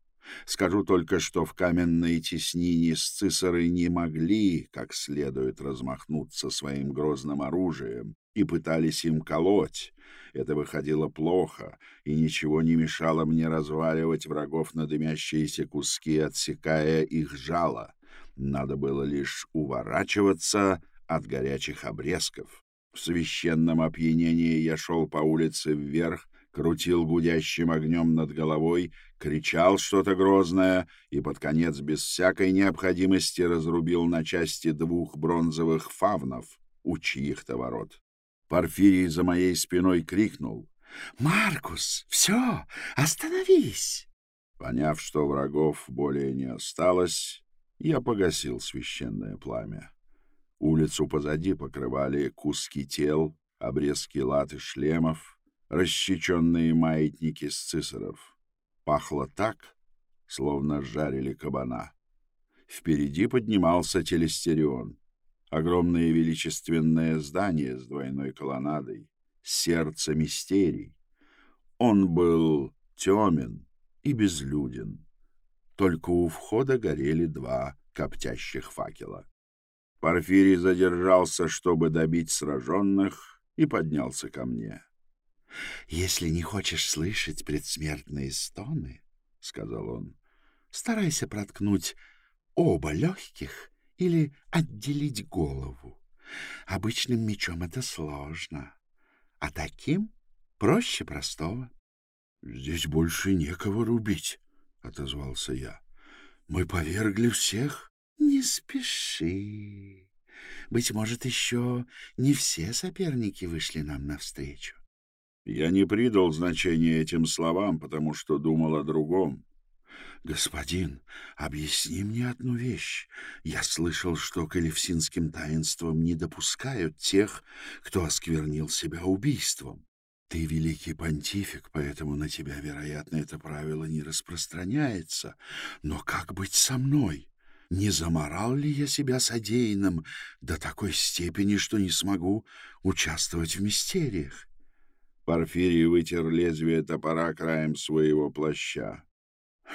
Скажу только, что в каменной теснине сцисоры не могли как следует размахнуться своим грозным оружием и пытались им колоть. Это выходило плохо, и ничего не мешало мне разваливать врагов на дымящиеся куски, отсекая их жало. Надо было лишь уворачиваться от горячих обрезков. В священном опьянении я шел по улице вверх, крутил гудящим огнем над головой, кричал что-то грозное и под конец без всякой необходимости разрубил на части двух бронзовых фавнов у чьих-то ворот. Порфирий за моей спиной крикнул. «Маркус, все, остановись!» Поняв, что врагов более не осталось, я погасил священное пламя. Улицу позади покрывали куски тел, обрезки лат и шлемов, рассеченные маятники сцисоров. Пахло так, словно жарили кабана. Впереди поднимался телестерион. Огромное величественное здание с двойной колоннадой, сердце мистерий. Он был темен и безлюден. Только у входа горели два коптящих факела. Порфирий задержался, чтобы добить сраженных, и поднялся ко мне. «Если не хочешь слышать предсмертные стоны, — сказал он, — старайся проткнуть оба легких или отделить голову. Обычным мечом это сложно, а таким Проще простого. — Здесь больше некого рубить, — отозвался я. — Мы повергли всех. — Не спеши. Быть может, еще не все соперники вышли нам навстречу. Я не придал значения этим словам, потому что думал о другом. «Господин, объясни мне одну вещь. Я слышал, что к элевсинским таинствам не допускают тех, кто осквернил себя убийством. Ты великий понтифик, поэтому на тебя, вероятно, это правило не распространяется. Но как быть со мной? Не заморал ли я себя содеянным до такой степени, что не смогу участвовать в мистериях? Порфирий вытер лезвие топора краем своего плаща.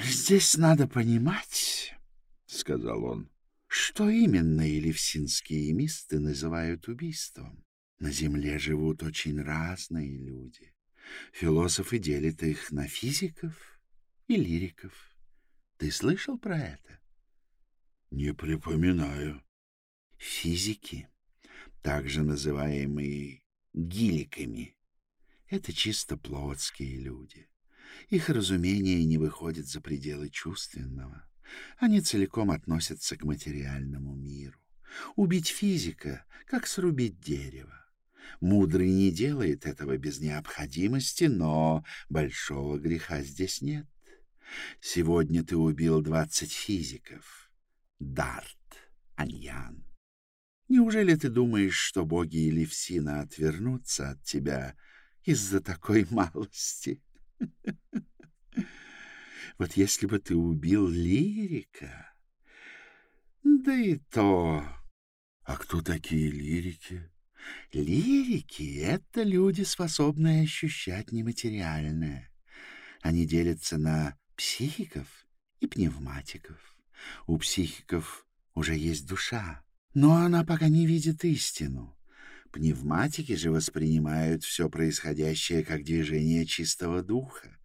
«Здесь надо понимать, — сказал он, — что именно элевсинские мисты называют убийством. На земле живут очень разные люди. Философы делят их на физиков и лириков. Ты слышал про это? Не припоминаю. Физики, также называемые гиликами, это чисто плотские люди. Их разумение не выходит за пределы чувственного. Они целиком относятся к материальному миру. Убить физика, как срубить дерево. Мудрый не делает этого без необходимости, но большого греха здесь нет. Сегодня ты убил двадцать физиков. Дарт, Аньян. Неужели ты думаешь, что боги или Всина отвернутся от тебя из-за такой малости? *laughs* Вот если бы ты убил лирика... Да и то... А кто такие лирики? Лирики — это люди, способные ощущать нематериальное. Они делятся на психиков и пневматиков. У психиков уже есть душа, но она пока не видит истину. Пневматики же воспринимают все происходящее как движение чистого духа.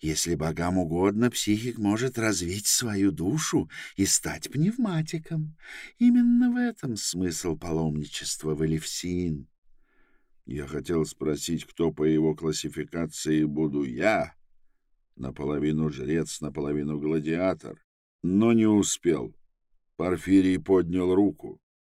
Если богам угодно, психик может развить свою душу и стать пневматиком. Именно в этом смысл паломничества в Элевсин. Я хотел спросить, кто по его классификации буду я, наполовину жрец, наполовину гладиатор, но не успел. Порфирий поднял руку. —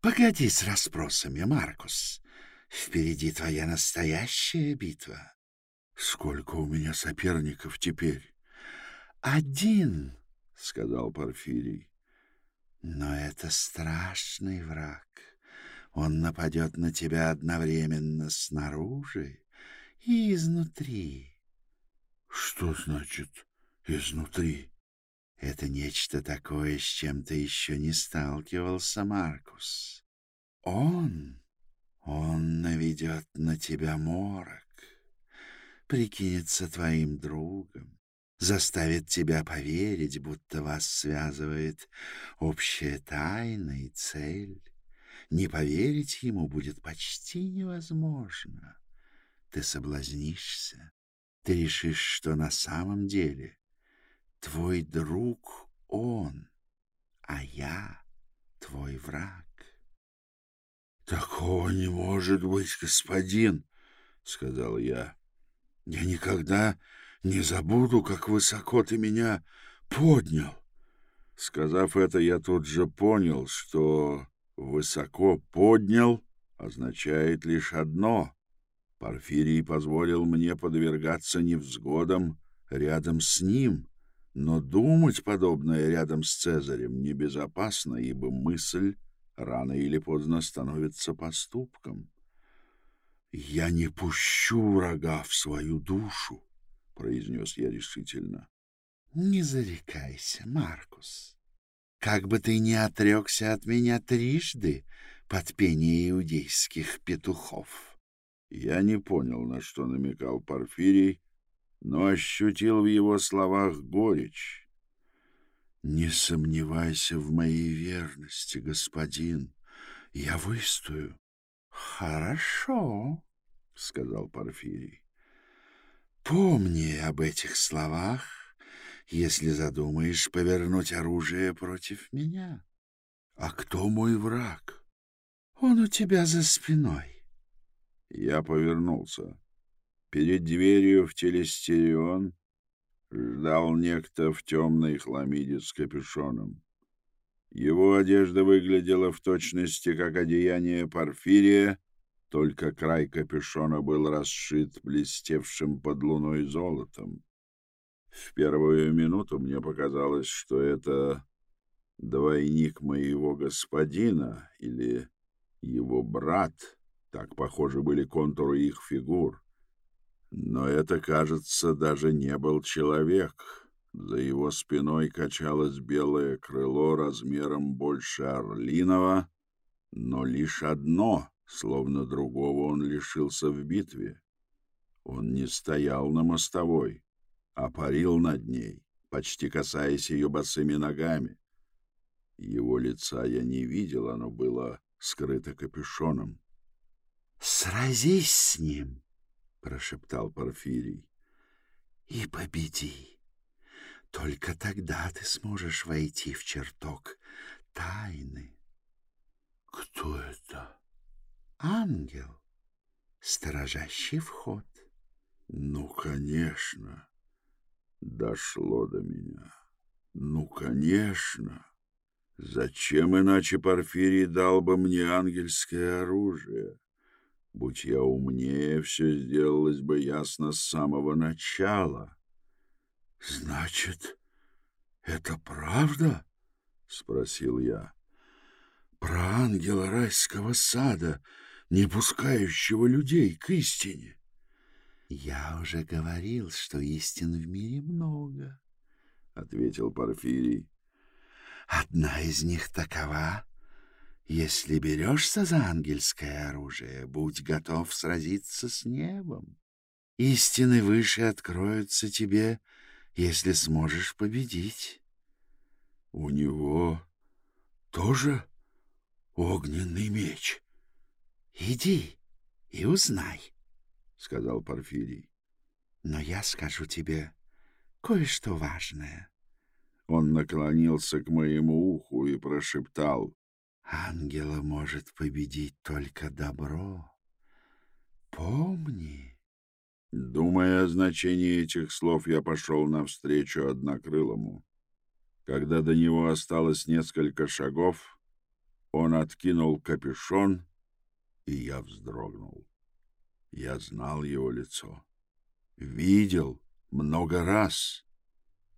Погоди с расспросами, Маркус. Впереди твоя настоящая битва. — Сколько у меня соперников теперь? — Один, — сказал Порфирий. — Но это страшный враг. Он нападет на тебя одновременно снаружи и изнутри. — Что значит «изнутри»? Это нечто такое, с чем ты еще не сталкивался, Маркус. Он, он наведет на тебя морок, прикинется твоим другом, заставит тебя поверить, будто вас связывает общая тайна и цель. Не поверить ему будет почти невозможно. Ты соблазнишься, ты решишь, что на самом деле Твой друг он, а я твой враг. — Такого не может быть, господин, — сказал я. — Я никогда не забуду, как высоко ты меня поднял. Сказав это, я тут же понял, что «высоко поднял» означает лишь одно. Порфирий позволил мне подвергаться невзгодам рядом с ним, но думать подобное рядом с Цезарем небезопасно, ибо мысль рано или поздно становится поступком. «Я не пущу врага в свою душу», — произнес я решительно. «Не зарекайся, Маркус. Как бы ты ни отрекся от меня трижды под пение иудейских петухов». Я не понял, на что намекал Порфирий, но ощутил в его словах горечь. «Не сомневайся в моей верности, господин. Я выстою». «Хорошо», — сказал Порфирий. «Помни об этих словах, если задумаешь повернуть оружие против меня». «А кто мой враг?» «Он у тебя за спиной». Я повернулся. Перед дверью в телестерион ждал некто в темной хламиде с капюшоном. Его одежда выглядела в точности как одеяние Порфирия, только край капюшона был расшит блестевшим под луной золотом. В первую минуту мне показалось, что это двойник моего господина или его брат. Так похожи были контуры их фигур. Но это, кажется, даже не был человек. За его спиной качалось белое крыло размером больше орлиного, но лишь одно, словно другого он лишился в битве. Он не стоял на мостовой, а парил над ней, почти касаясь ее босыми ногами. Его лица я не видел, оно было скрыто капюшоном. — Сразись с ним, — прошептал Порфирий, — и победи. Только тогда ты сможешь войти в чертог тайны. — Кто это? — Ангел, сторожащий вход. — Ну, конечно, дошло до меня. Ну, конечно. Зачем иначе Порфирий дал бы мне ангельское оружие? Будь я умнее, все сделалось бы ясно с самого начала. — Значит, это правда? — спросил я. — Про ангела райского сада, не пускающего людей к истине. — Я уже говорил, что истин в мире много, — ответил Порфирий. — Одна из них такова. Если берешься за ангельское оружие, будь готов сразиться с небом. Истины выше откроются тебе — если сможешь победить. — У него тоже огненный меч? — Иди и узнай, — сказал Порфирий. — Но я скажу тебе кое-что важное. Он наклонился к моему уху и прошептал. — Ангела может победить только добро. Помни. Думая о значении этих слов, я пошел навстречу однокрылому. Когда до него осталось несколько шагов, он откинул капюшон, и я вздрогнул. Я знал его лицо. Видел много раз.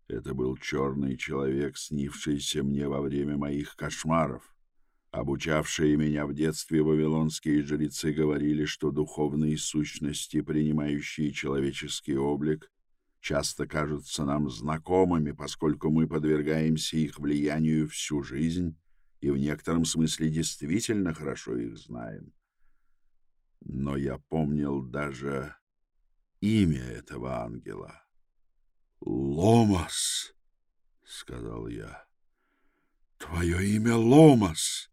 Это был черный человек, снившийся мне во время моих кошмаров. Обучавшие меня в детстве вавилонские жрецы говорили, что духовные сущности, принимающие человеческий облик, часто кажутся нам знакомыми, поскольку мы подвергаемся их влиянию всю жизнь и в некотором смысле действительно хорошо их знаем. Но я помнил даже имя этого ангела. «Ломас», — сказал я. «Твое имя Ломас».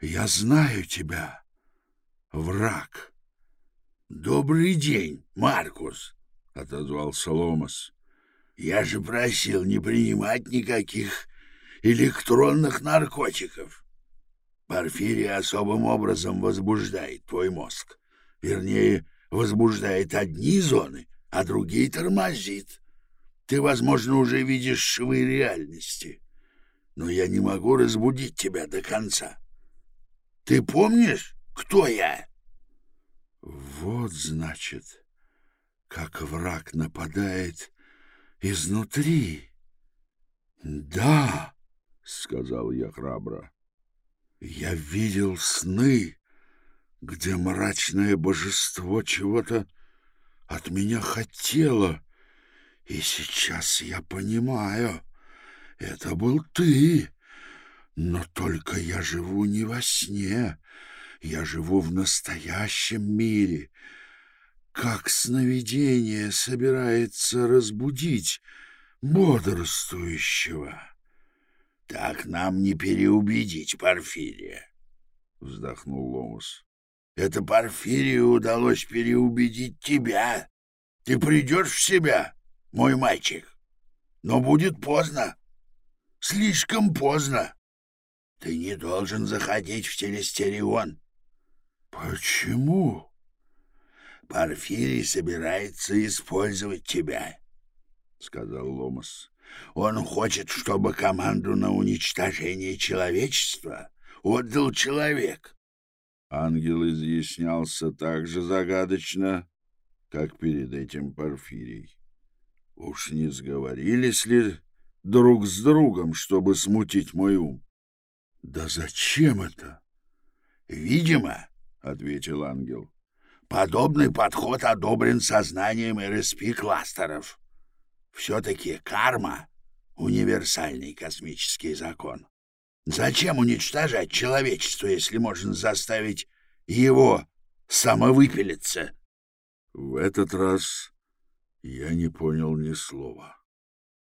Я знаю тебя, враг. — Добрый день, Маркус, — отозвался Ломас. — Я же просил не принимать никаких электронных наркотиков. Порфирий особым образом возбуждает твой мозг. Вернее, возбуждает одни зоны, а другие тормозит. Ты, возможно, уже видишь швы реальности. Но я не могу разбудить тебя до конца. Ты помнишь, кто я? Вот, значит, как враг нападает изнутри. Да, сказал я храбро. Я видел сны, где мрачное божество чего-то от меня хотело, и сейчас я понимаю, это был ты. Но только я живу не во сне, я живу в настоящем мире. Как сновидение собирается разбудить бодрствующего? — Так нам не переубедить Порфирия, — вздохнул Ломус. — Это Порфирию удалось переубедить тебя. Ты придешь в себя, мой мальчик, но будет поздно. Слишком поздно. Ты не должен заходить в телестерион. Почему? Порфирий собирается использовать тебя, — сказал Ломас. Он хочет, чтобы команду на уничтожение человечества отдал человек. Ангел изъяснялся так же загадочно, как перед этим Порфирий. Уж не сговорились ли друг с другом, чтобы смутить мой ум? — Да зачем это? — Видимо, — ответил ангел, — подобный подход одобрен сознанием РСП-кластеров. Все-таки карма — универсальный космический закон. Зачем уничтожать человечество, если можно заставить его самовыпилиться? В этот раз я не понял ни слова.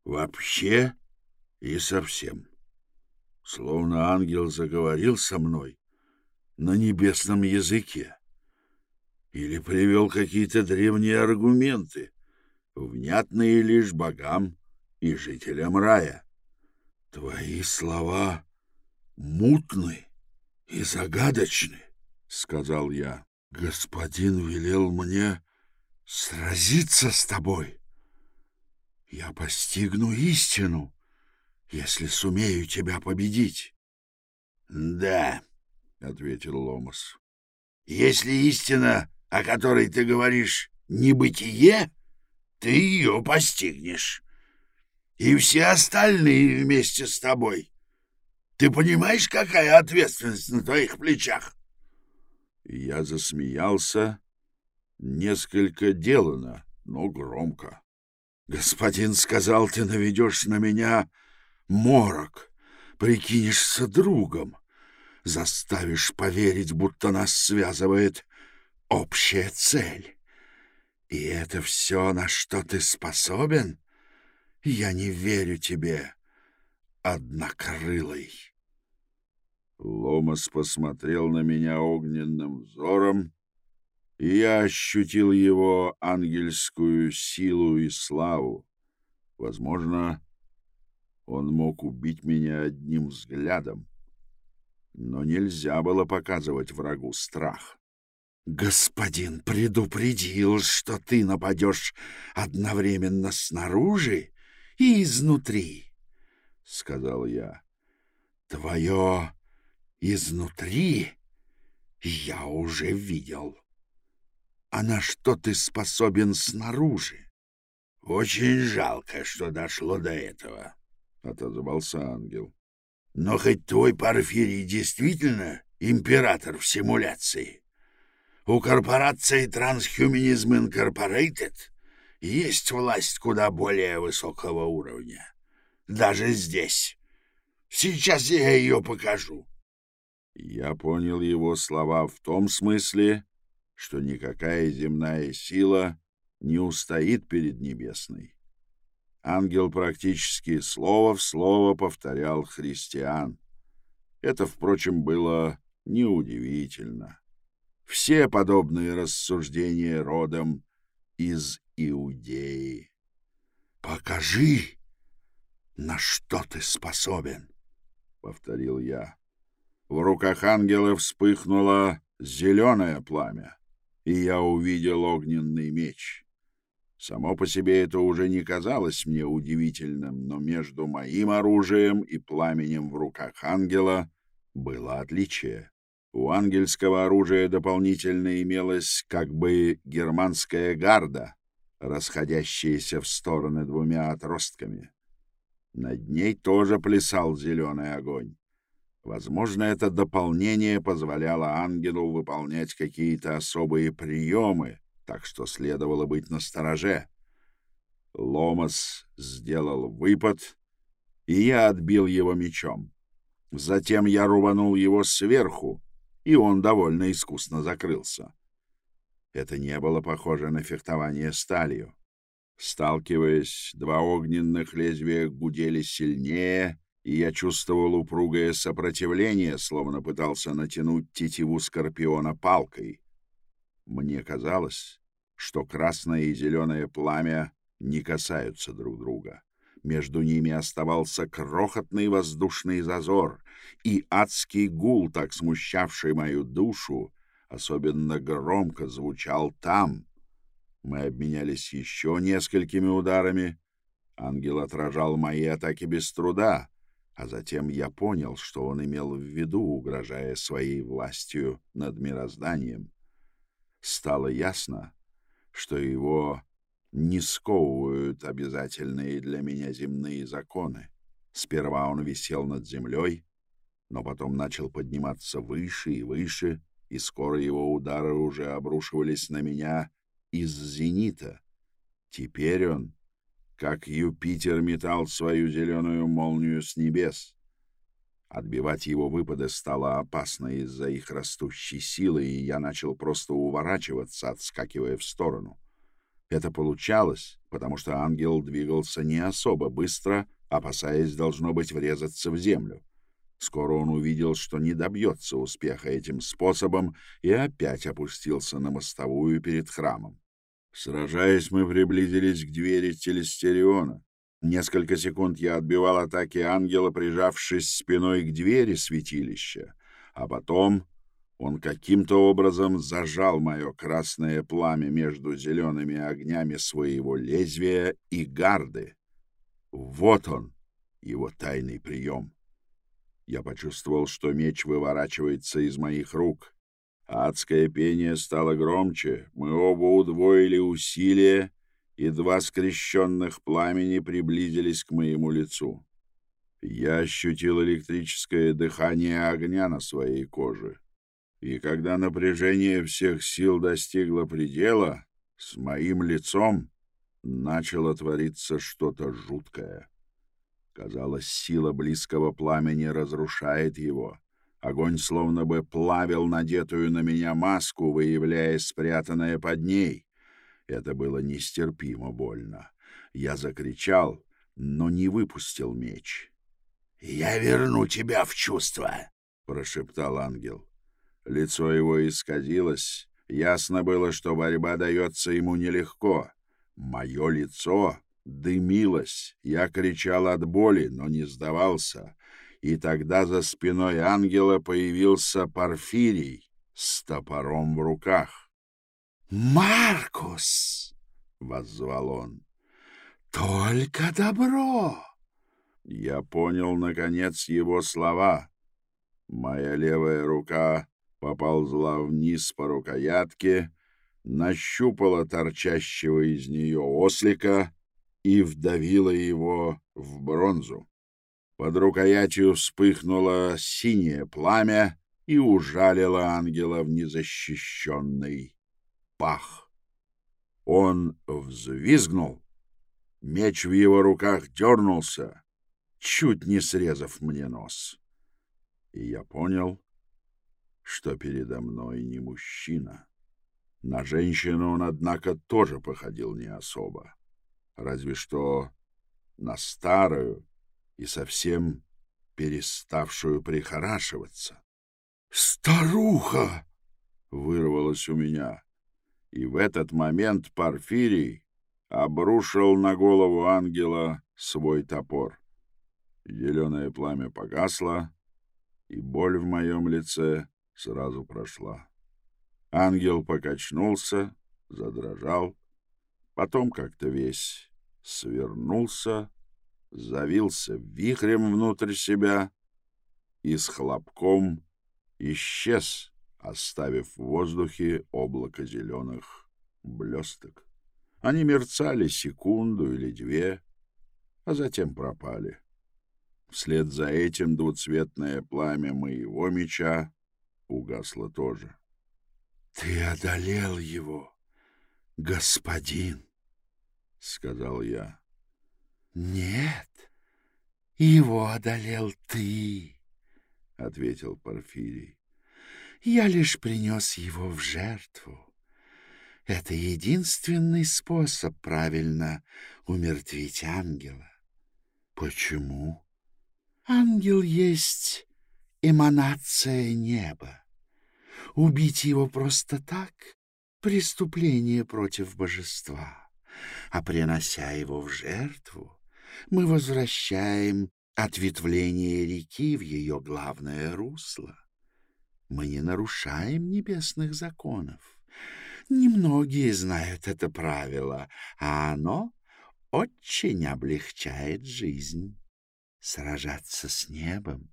Вообще и совсем. Словно ангел заговорил со мной на небесном языке или привел какие-то древние аргументы, внятные лишь богам и жителям рая. Твои слова мутны и загадочны, — сказал я. Господин велел мне сразиться с тобой. Я постигну истину, если сумею тебя победить. — Да, — ответил Ломас. — Если истина, о которой ты говоришь, небытие, ты ее постигнешь. И все остальные вместе с тобой. Ты понимаешь, какая ответственность на твоих плечах? Я засмеялся несколько делано, но громко. Господин сказал, ты наведешь на меня морок, прикинешься другом, заставишь поверить, будто нас связывает общая цель. И это все, на что ты способен? Я не верю тебе, однокрылый. Ломас посмотрел на меня огненным взором, и я ощутил его ангельскую силу и славу. Возможно, он мог убить меня одним взглядом, но нельзя было показывать врагу страх. «Господин предупредил, что ты нападешь одновременно снаружи и изнутри», — сказал я. «Твое изнутри я уже видел» а на что ты способен снаружи. — Очень жалко, что дошло до этого, — отозвался ангел. — Но хоть твой Порфирий действительно император в симуляции, у корпорации Transhumanism Incorporated есть власть куда более высокого уровня. Даже здесь. Сейчас я ее покажу. Я понял его слова в том смысле, что никакая земная сила не устоит перед небесной. Ангел практически слово в слово повторял христиан. Это, впрочем, было неудивительно. Все подобные рассуждения родом из Иудеи. «Покажи, на что ты способен», — повторил я. В руках ангела вспыхнуло зеленое пламя и я увидел огненный меч. Само по себе это уже не казалось мне удивительным, но между моим оружием и пламенем в руках ангела было отличие. У ангельского оружия дополнительно имелась как бы германская гарда, расходящаяся в стороны двумя отростками. Над ней тоже плясал зеленый огонь. Возможно, это дополнение позволяло ангелу выполнять какие-то особые приемы, так что следовало быть настороже. Ломас сделал выпад, и я отбил его мечом. Затем я рубанул его сверху, и он довольно искусно закрылся. Это не было похоже на фехтование сталью. Сталкиваясь, два огненных лезвия гудели сильнее — и я чувствовал упругое сопротивление, словно пытался натянуть тетиву скорпиона палкой. Мне казалось, что красное и зеленое пламя не касаются друг друга. Между ними оставался крохотный воздушный зазор, и адский гул, так смущавший мою душу, особенно громко звучал там, Мы обменялись еще несколькими ударами. Ангел отражал мои атаки без труда, а затем я понял, что он имел в виду, угрожая своей властью над мирозданием. Стало ясно, что его не сковывают обязательные для меня земные законы. Сперва он висел над землей, но потом начал подниматься выше и выше, и скоро его удары уже обрушивались на меня из зенита. Теперь он, как Юпитер, метал свою зеленую молнию с небес. Отбивать его выпады стало опасно из-за их растущей силы, и я начал просто уворачиваться, отскакивая в сторону. Это получалось, потому что ангел двигался не особо быстро, опасаясь, должно быть, врезаться в землю. Скоро он увидел, что не добьется успеха этим способом, и опять опустился на мостовую перед храмом. Сражаясь, мы приблизились к двери телестериона. Несколько секунд я отбивал атаки ангела, прижавшись спиной к двери святилища, а потом он каким-то образом зажал мое красное пламя между зелеными огнями своего лезвия и гарды. Вот он, его тайный прием. Я почувствовал, что меч выворачивается из моих рук. Адское пение стало громче. Мы оба удвоили усилия, и два скрещенных пламени приблизились к моему лицу. Я ощутил электрическое дыхание огня на своей коже. И когда напряжение всех сил достигло предела, с моим лицом начало твориться что-то жуткое. Казалось, сила близкого пламени разрушает его. Огонь словно бы плавил надетую на меня маску, выявляя спрятанное под ней. Это было нестерпимо больно. Я закричал, но не выпустил меч. «Я верну тебя в чувство», — прошептал ангел. Лицо его исказилось. Ясно было, что борьба дается ему нелегко. Мое лицо дымилась. Я кричал от боли, но не сдавался. И тогда за спиной ангела появился Порфирий с топором в руках. «Маркус!» — воззвал он. «Только добро!» Я понял, наконец, его слова. Моя левая рука поползла вниз по рукоятке, нащупала торчащего из нее ослика и вдавила его в бронзу. Под рукоятью вспыхнуло синее пламя и ужалило ангела в незащищенный пах. Он взвизгнул, меч в его руках дернулся, чуть не срезав мне нос. И я понял, что передо мной не мужчина. На женщину он, однако, тоже походил не особо разве что на старую и совсем переставшую прихорашиваться. «Старуха!» — вырвалось у меня, и в этот момент Порфирий обрушил на голову ангела свой топор. Зеленое пламя погасло, и боль в моем лице сразу прошла. Ангел покачнулся, задрожал, потом как-то весь свернулся, завился вихрем внутрь себя и с хлопком исчез, оставив в воздухе облако зеленых блесток. Они мерцали секунду или две, а затем пропали. Вслед за этим двуцветное пламя моего меча угасло тоже. — Ты одолел его, господин! — сказал я. — Нет, его одолел ты, — ответил Порфирий. — Я лишь принес его в жертву. Это единственный способ правильно умертвить ангела. — Почему? — Ангел есть эманация неба. Убить его просто так — преступление против божества а принося его в жертву, мы возвращаем ответвление реки в ее главное русло. Мы не нарушаем небесных законов. Немногие знают это правило, а оно очень облегчает жизнь. Сражаться с небом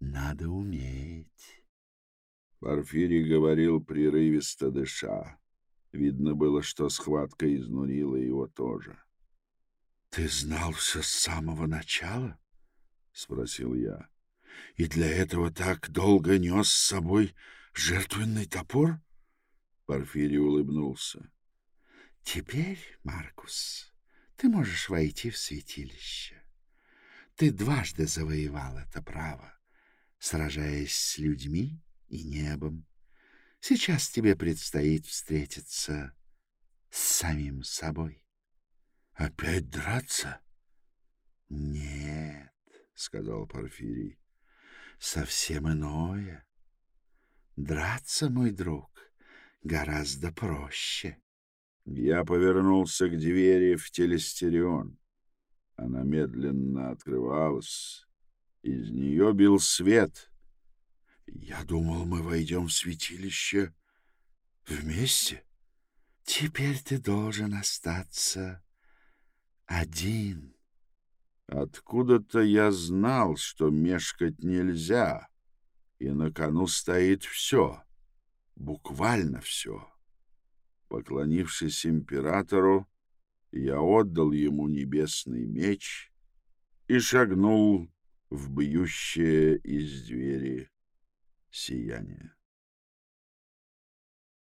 надо уметь. Порфирий говорил прерывисто дыша. Видно было, что схватка изнурила его тоже. — Ты знал все с самого начала? — спросил я. — И для этого так долго нес с собой жертвенный топор? Порфирий улыбнулся. — Теперь, Маркус, ты можешь войти в святилище. Ты дважды завоевал это право, сражаясь с людьми и небом. Сейчас тебе предстоит встретиться с самим собой. — Опять драться? — Нет, — сказал Порфирий, — совсем иное. Драться, мой друг, гораздо проще. Я повернулся к двери в телестерион. Она медленно открывалась. Из нее бил свет. Я думал, мы войдем в святилище вместе. Теперь ты должен остаться один. Откуда-то я знал, что мешкать нельзя, и на кону стоит все, буквально все. Поклонившись императору, я отдал ему небесный меч и шагнул в бьющее из двери сияние.